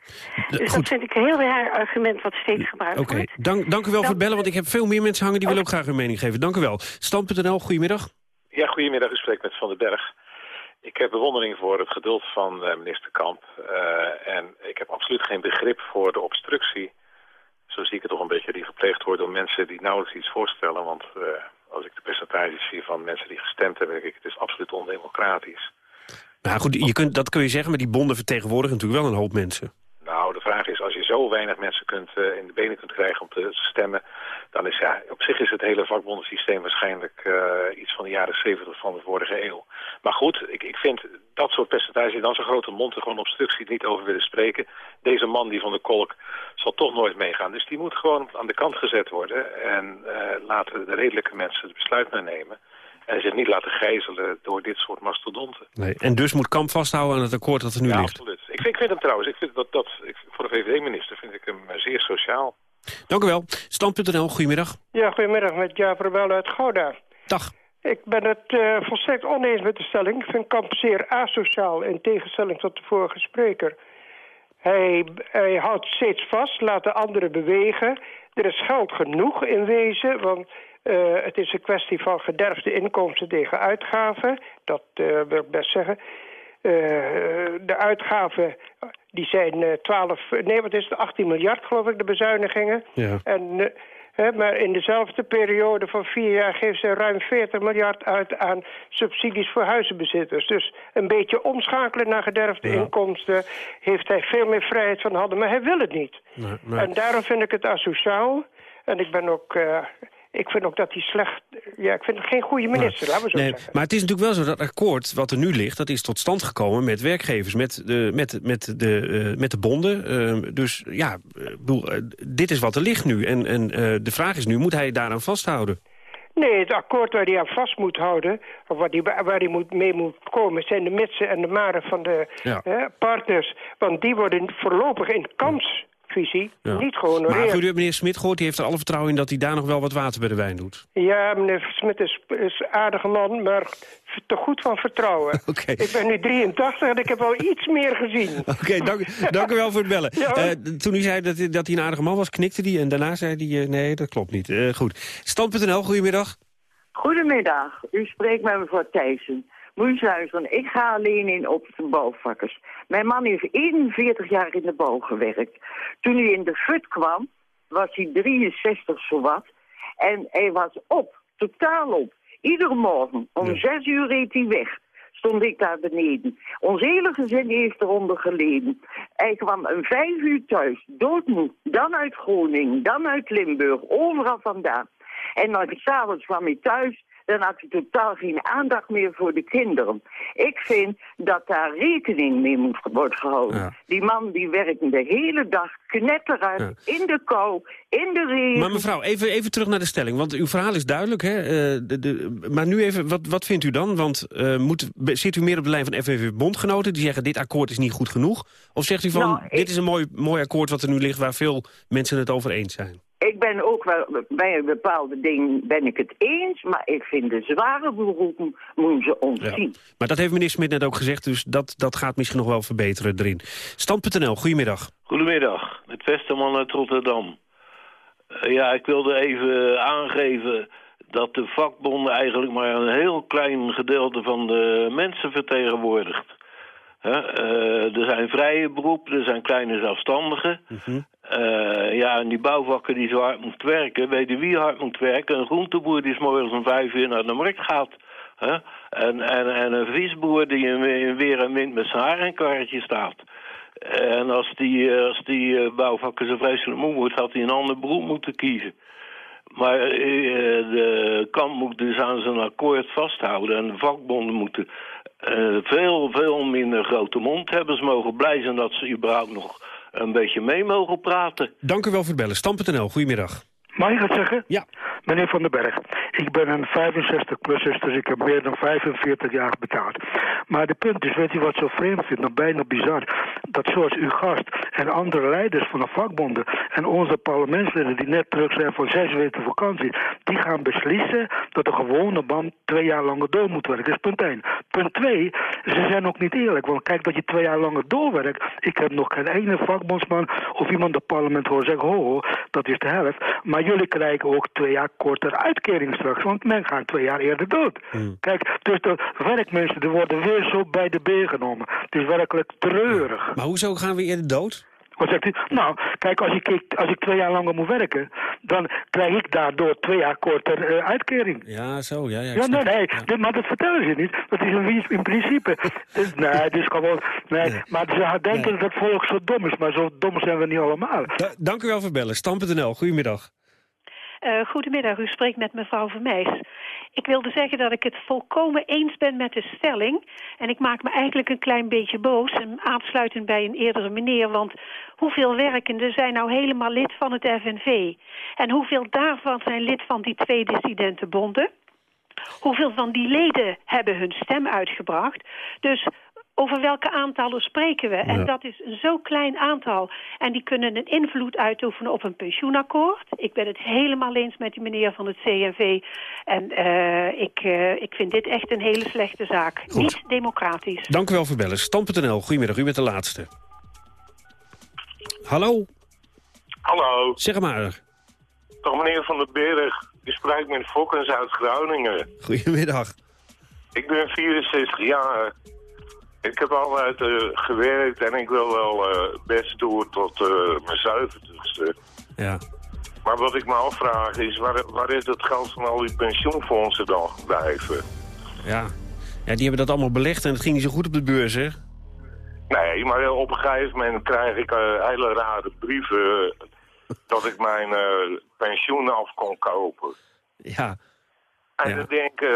De, dus goed. dat vind ik een heel raar argument wat steeds gebruikt okay. wordt. Dank, dank u wel dan, voor het bellen, want ik heb veel meer mensen hangen die willen ook graag hun mening geven. Dank u wel. Stand.nl, goedemiddag. Ja, goedemiddag. U spreekt met Van den Berg. Ik heb bewondering voor het geduld van uh, minister Kamp. Uh, en ik heb absoluut geen begrip voor de obstructie. Zo zie ik het toch een beetje die gepleegd wordt door mensen die nauwelijks iets voorstellen. Want uh, als ik de percentages zie van mensen die gestemd hebben, denk ik, het is absoluut ondemocratisch. Nou goed, je kunt, dat kun je zeggen, maar die bonden vertegenwoordigen natuurlijk wel een hoop mensen. Nou, de vraag is, als je zo weinig mensen kunt, uh, in de benen kunt krijgen om te stemmen... dan is ja, op zich is het hele vakbondensysteem waarschijnlijk uh, iets van de jaren 70 van de vorige eeuw. Maar goed, ik, ik vind dat soort percentages, dan zo'n grote mond er gewoon obstructie niet over willen spreken. Deze man die van de kolk zal toch nooit meegaan. Dus die moet gewoon aan de kant gezet worden en uh, laten de redelijke mensen het besluit nemen. En zich niet laten gijzelen door dit soort mastodonten. Nee, en dus moet Kamp vasthouden aan het akkoord dat er nu ja, ligt. absoluut. Ik vind, ik vind hem trouwens, ik vind dat, dat, ik, voor de VVD-minister vind ik hem zeer sociaal. Dank u wel. Stand.nl, goedemiddag. Ja, goedemiddag, met Jaap Bel uit Gouda. Dag. Ik ben het uh, volstrekt oneens met de stelling. Ik vind Kamp zeer asociaal in tegenstelling tot de vorige spreker. Hij, hij houdt steeds vast, laat de anderen bewegen. Er is geld genoeg in wezen, want uh, het is een kwestie van gederfde inkomsten tegen uitgaven. Dat uh, wil ik best zeggen. Uh, de uitgaven die zijn 12, nee wat is het, 18 miljard geloof ik, de bezuinigingen. Ja. En, hè, maar in dezelfde periode van vier jaar geeft ze ruim 40 miljard uit aan subsidies voor huizenbezitters. Dus een beetje omschakelen naar gederfde Ja. inkomsten heeft hij veel meer vrijheid van handen, maar hij wil het niet. Nee, nee. En daarom vind ik het asociaal. En ik ben ook... Uh, ik vind ook dat hij slecht... Ja, ik vind het geen goede minister, laten we zo Nee, zeggen. maar het is natuurlijk wel zo dat akkoord wat er nu ligt... dat is tot stand gekomen met werkgevers, met de, met, met de, uh, met de bonden. Uh, dus ja, bedoel, dit is wat er ligt nu. En, en de vraag is nu, moet hij daaraan vasthouden? Nee, het akkoord waar hij aan vast moet houden... of waar hij, waar hij moet, mee moet komen... zijn de mitsen en de maren van de Ja. partners. Want die worden voorlopig in Ja. niet gehonoreerd. Maar goed, u hebt meneer Smit gehoord, die heeft er alle vertrouwen in... dat hij daar nog wel wat water bij de wijn doet. Ja, meneer Smit is, is een aardige man, maar te goed van vertrouwen. (laughs) Oké. Ik ben nu 83 en ik heb al iets meer gezien. (laughs) Oké, dank, dank u wel voor het bellen. (laughs) Ja. Eh, toen u zei dat, hij- dat hij een aardige man was, knikte hij... en daarna zei hij, eh, nee, dat klopt niet. Eh, goed. Stand.nl, goedemiddag. Goedemiddag, u spreekt met mevrouw Thijssen. Moet luisteren, ik ga alleen in op de bouwvakkers. Mijn man heeft 41 jaar in de bouw gewerkt. Toen hij in de FUT kwam, was hij 63 zowat. En hij was op, totaal op. Iedere morgen, om zes uur reed hij weg. Stond ik daar beneden. Ons hele gezin heeft eronder geleden. Hij kwam om vijf uur thuis, doodmoe. Dan uit Groningen, dan uit Limburg, overal vandaan. En dan s'avonds kwam hij thuis, dan had hij totaal geen aandacht meer voor de kinderen. Ik vind dat daar rekening mee moet worden gehouden. Die man die werkt de hele dag knetterend, in de kou, in de regen. Maar mevrouw, even, even terug naar de stelling. Want uw verhaal is duidelijk. Hè? Eh, de, de, maar nu even, wat, wat vindt u dan? Want eh, moet, zit u meer op de lijn van FNV-bondgenoten... die zeggen dit akkoord is niet goed genoeg? Of zegt u van, Nou, ik- dit is een mooi, mooi akkoord wat er nu ligt... waar veel mensen het over eens zijn? Ik ben ook wel, bij een bepaalde dingen ben ik het eens, maar ik vind de zware beroepen moeten ze ontzien. Maar dat heeft meneer Smit net ook gezegd, dus dat, dat gaat misschien nog wel verbeteren erin. Stand.nl, goedemiddag. Goedemiddag, met Westerman uit Rotterdam. Eh, ja, ik wilde even aangeven dat de vakbonden eigenlijk maar een heel klein gedeelte van de mensen vertegenwoordigt. Eh, er zijn vrije beroepen, er zijn kleine zelfstandigen. Eh, ja, en die bouwvakker die zo hard moet werken, weet je wie hard moet werken? Een groenteboer die 's morgens om vijf uur naar de markt gaat. En, en, en een visboer die in, weer en wind met zijn haar een karretje staat. En als die, eh, als die bouwvakker zo vreselijk moe wordt, had hij een ander beroep moeten kiezen. Maar eh, de kamp moet dus aan zijn akkoord vasthouden. En de vakbonden moeten eh, veel, veel minder grote mond hebben. Ze mogen blij zijn dat ze überhaupt nog een beetje mee mogen praten. Dank u wel voor het bellen. Stand.nl, goedemiddag. Mag ik het zeggen? Ja. Meneer Van den Berg, ik ben een 65-plusser, dus ik heb meer dan 45 jaar betaald. Maar de punt is, weet u wat zo vreemd vindt, nog bijna bizar, dat zoals uw gast en andere leiders van de vakbonden en onze parlementsleden die net terug zijn van zes weken vakantie, die gaan beslissen dat de gewone man twee jaar langer door moet werken. Dat is punt één. Punt twee, ze zijn ook niet eerlijk, want kijk dat je twee jaar langer doorwerkt, ik heb nog geen ene vakbondsman of iemand in het parlement horen zeggen, ho, ho, dat is de helft, maar jullie krijgen ook twee jaar korter uitkering straks, want men gaat twee jaar eerder dood. Kijk, dus de werkmensen die worden weer zo bij de been genomen. Het is werkelijk treurig. Maar hoezo gaan we eerder dood? Wat zegt u? Nou, kijk, als ik, als ik twee jaar langer moet werken, dan krijg ik daardoor twee jaar korter eh, uitkering. Ja, zo, ja. Ja, Ja, nee, nee, dit- maar dat vertellen ze niet. Dat is een, in principe. Dus, nee, het is gewoon... Nee, maar ze denken dat het volk zo dom is, maar zo dom zijn we niet allemaal. Da- dank u wel voor het bellen. Stam.nl, goedemiddag. Eh, goedemiddag, u spreekt met mevrouw Vermeijs. Ik wilde zeggen dat ik het volkomen eens ben met de stelling. En ik maak me eigenlijk een klein beetje boos. En aansluitend bij een eerdere meneer. Want hoeveel werkenden zijn nou helemaal lid van het FNV? En hoeveel daarvan zijn lid van die twee dissidentenbonden? Hoeveel van die leden hebben hun stem uitgebracht? Dus over welke aantallen spreken we? En dat is een zo klein aantal. En die kunnen een invloed uitoefenen op een pensioenakkoord. Ik ben het helemaal eens met die meneer van het CNV. En eh, ik, eh, ik vind dit echt een hele slechte zaak. Niet democratisch. Dank u wel voor het bellen. Stam.nl, goedemiddag. U bent de laatste. Hallo, Hallo, zeg maar. toch meneer Van den Berg. Je spreekt met Fokkens uit Groningen. Goedemiddag. Ik ben 64 jaar. Ik heb altijd eh, gewerkt en ik wil wel eh, best door tot eh, mijn 70ste. Ja. Maar wat ik me afvraag is, waar, waar is het geld van al die pensioenfondsen dan gebleven? Ja. ja, die hebben dat allemaal belegd en het ging niet zo goed op de beurs, hè? Nee, maar op een gegeven moment krijg ik hele rare brieven dat ik mijn pensioen af kon kopen. Ja. En dan denk eh,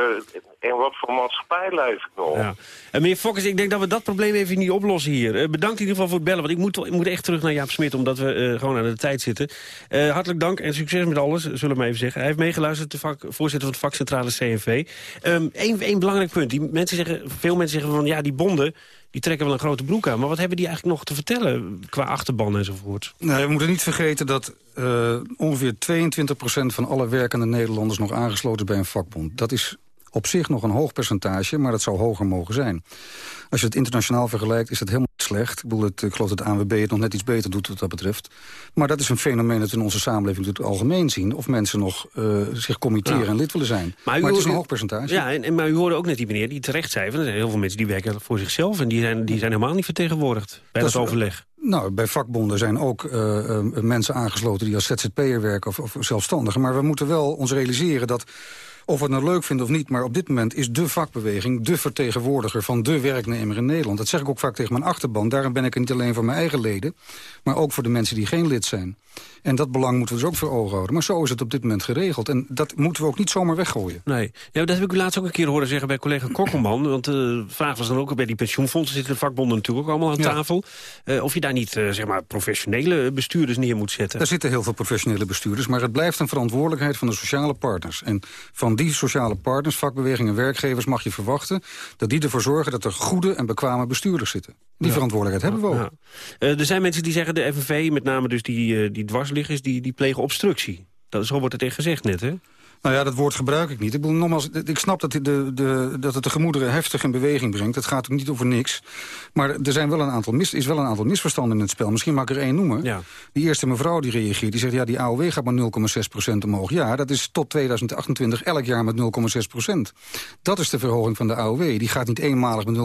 in wat voor maatschappij leef ik nog? Ja. En meneer Fokkers, ik denk dat we dat probleem even niet oplossen hier. Eh, bedankt in ieder geval voor het bellen, want ik moet, ik moet echt terug naar Jaap Smit... omdat we eh, gewoon aan de tijd zitten. Eh, hartelijk dank en succes met alles, zullen we maar even zeggen. Hij heeft meegeluisterd, de vak, voorzitter van het vakcentrale CNV. Eén Eén belangrijk punt. Die mensen zeggen, veel mensen zeggen van, ja, die bonden... die trekken wel een grote broek aan. Maar wat hebben die eigenlijk nog te vertellen qua achterban enzovoort? Nee, we moeten niet vergeten dat eh, ongeveer 22% van alle werkende Nederlanders nog aangesloten is bij een vakbond. Dat is op zich nog een hoog percentage, maar dat zou hoger mogen zijn. Als je het internationaal vergelijkt, is het helemaal slecht. Ik, bedoel, het, ik geloof dat de ANWB het nog net iets beter doet wat dat betreft. Maar dat is een fenomeen dat we in onze samenleving in het algemeen zien. Of mensen nog eh, zich committeren en lid willen zijn. u Maar, het is een hoog percentage. Ja, en, en, maar u hoorde ook net die meneer die terecht zei... van er zijn heel veel mensen die werken voor zichzelf... en die zijn, die zijn helemaal niet vertegenwoordigd bij dat, overleg. Nou, bij vakbonden zijn ook eh, eh, mensen aangesloten die als ZZP'er werken of, of zelfstandigen. Maar we moeten wel ons realiseren dat, of we het nou leuk vinden of niet... maar op dit moment is de vakbeweging de vertegenwoordiger van de werknemer in Nederland. Dat zeg ik ook vaak tegen mijn achterban. Daarom ben ik er niet alleen voor mijn eigen leden, maar ook voor de mensen die geen lid zijn. En dat belang moeten we dus ook voor ogen houden. Maar zo is het op dit moment geregeld. En dat moeten we ook niet zomaar weggooien. Nee, ja, dat heb ik u laatst ook een keer horen zeggen bij collega Kokkelman. Want eh, de vraag was dan ook bij die pensioenfondsen zitten de vakbonden natuurlijk ook allemaal aan Ja. tafel. Eh, of je daar niet eh, zeg maar professionele bestuurders neer moet zetten. Daar zitten heel veel professionele bestuurders, maar het blijft een verantwoordelijkheid van de sociale partners. En van die sociale partners, vakbewegingen en werkgevers, mag je verwachten dat die ervoor zorgen dat er goede en bekwame bestuurders zitten. Die Ja. verantwoordelijkheid hebben we ook. Ja. Eh, er zijn mensen die zeggen de FNV, met name dus die, eh, die dwarsliggers, die, die plegen obstructie. Dat, zo wordt het tegen gezegd net, hè? Nou ja, dat woord gebruik ik niet. Ik, bedoel, nogmaals, ik snap dat, de, de, dat het de gemoederen heftig in beweging brengt. Het gaat ook niet over niks. Maar er zijn wel een aantal mis, is wel een aantal misverstanden in het spel. Misschien mag ik er één noemen. Ja. Die eerste mevrouw die reageert, die zegt... ja, die AOW gaat maar 0,6% omhoog. Ja, dat is tot 2028 elk jaar met 0,6% Dat is de verhoging van de AOW. Die gaat niet eenmalig met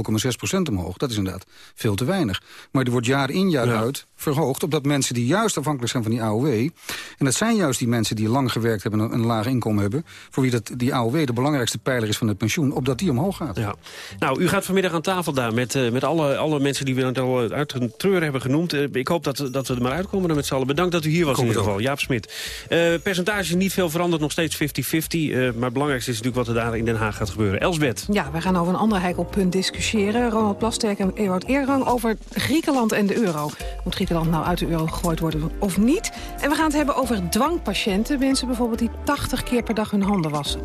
0,6% omhoog. Dat is inderdaad veel te weinig. Maar die wordt jaar in, jaar uit verhoogd... opdat mensen die juist afhankelijk zijn van die AOW... en dat zijn juist die mensen die lang gewerkt hebben... en een laag inkomen hebben... voor wie dat, die AOW de belangrijkste pijler is van het pensioen... opdat die omhoog gaat. Ja. Nou, u gaat vanmiddag aan tafel daar met, eh, met alle, alle mensen die we het al uit hun treur hebben genoemd. Eh, ik hoop dat, dat we er maar uitkomen dan met z'n allen. Bedankt dat u hier was Kom in ieder geval. Jaap Smit. Eh percentage niet veel veranderd, nog steeds 50-50. eh, maar het belangrijkste is natuurlijk wat er daar in Den Haag gaat gebeuren. Elsbeth. Ja, we gaan over een ander heikel punt discussiëren. Ronald Plasterk en Ewout Eergang over Griekenland en de euro. Moet Griekenland nou uit de euro gegooid worden of niet? En we gaan het hebben over dwangpatiënten. Mensen bijvoorbeeld die 80 keer per dag hun handen wassen.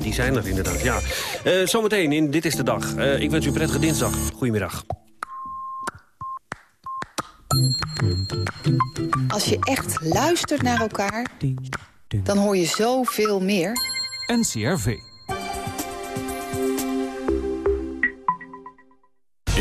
Die zijn er inderdaad, ja. Eh, zometeen in Dit is de Dag. Eh, ik wens u een prettige dinsdag. Goedemiddag. Als je echt luistert naar elkaar, dan hoor je zoveel meer. NCRV.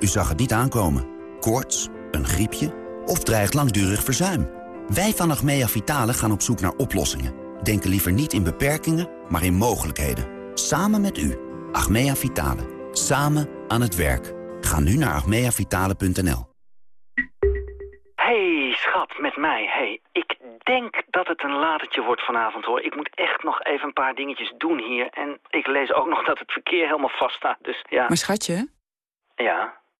u zag het niet aankomen. Koorts, een griepje of dreigt langdurig verzuim. Wij van Achmea Vitale gaan op zoek naar oplossingen. Denken liever niet in beperkingen, maar in mogelijkheden. Samen met u. Achmea Vitale. Samen aan het werk. Ga nu naar achmeavitale.nl. Hey, schat, met mij. Hey, ik denk dat het een latertje wordt vanavond, hoor. Ik moet echt nog even een paar dingetjes doen hier. En ik lees ook nog dat het verkeer helemaal vast staat, dus ja. Maar schatje? Ja?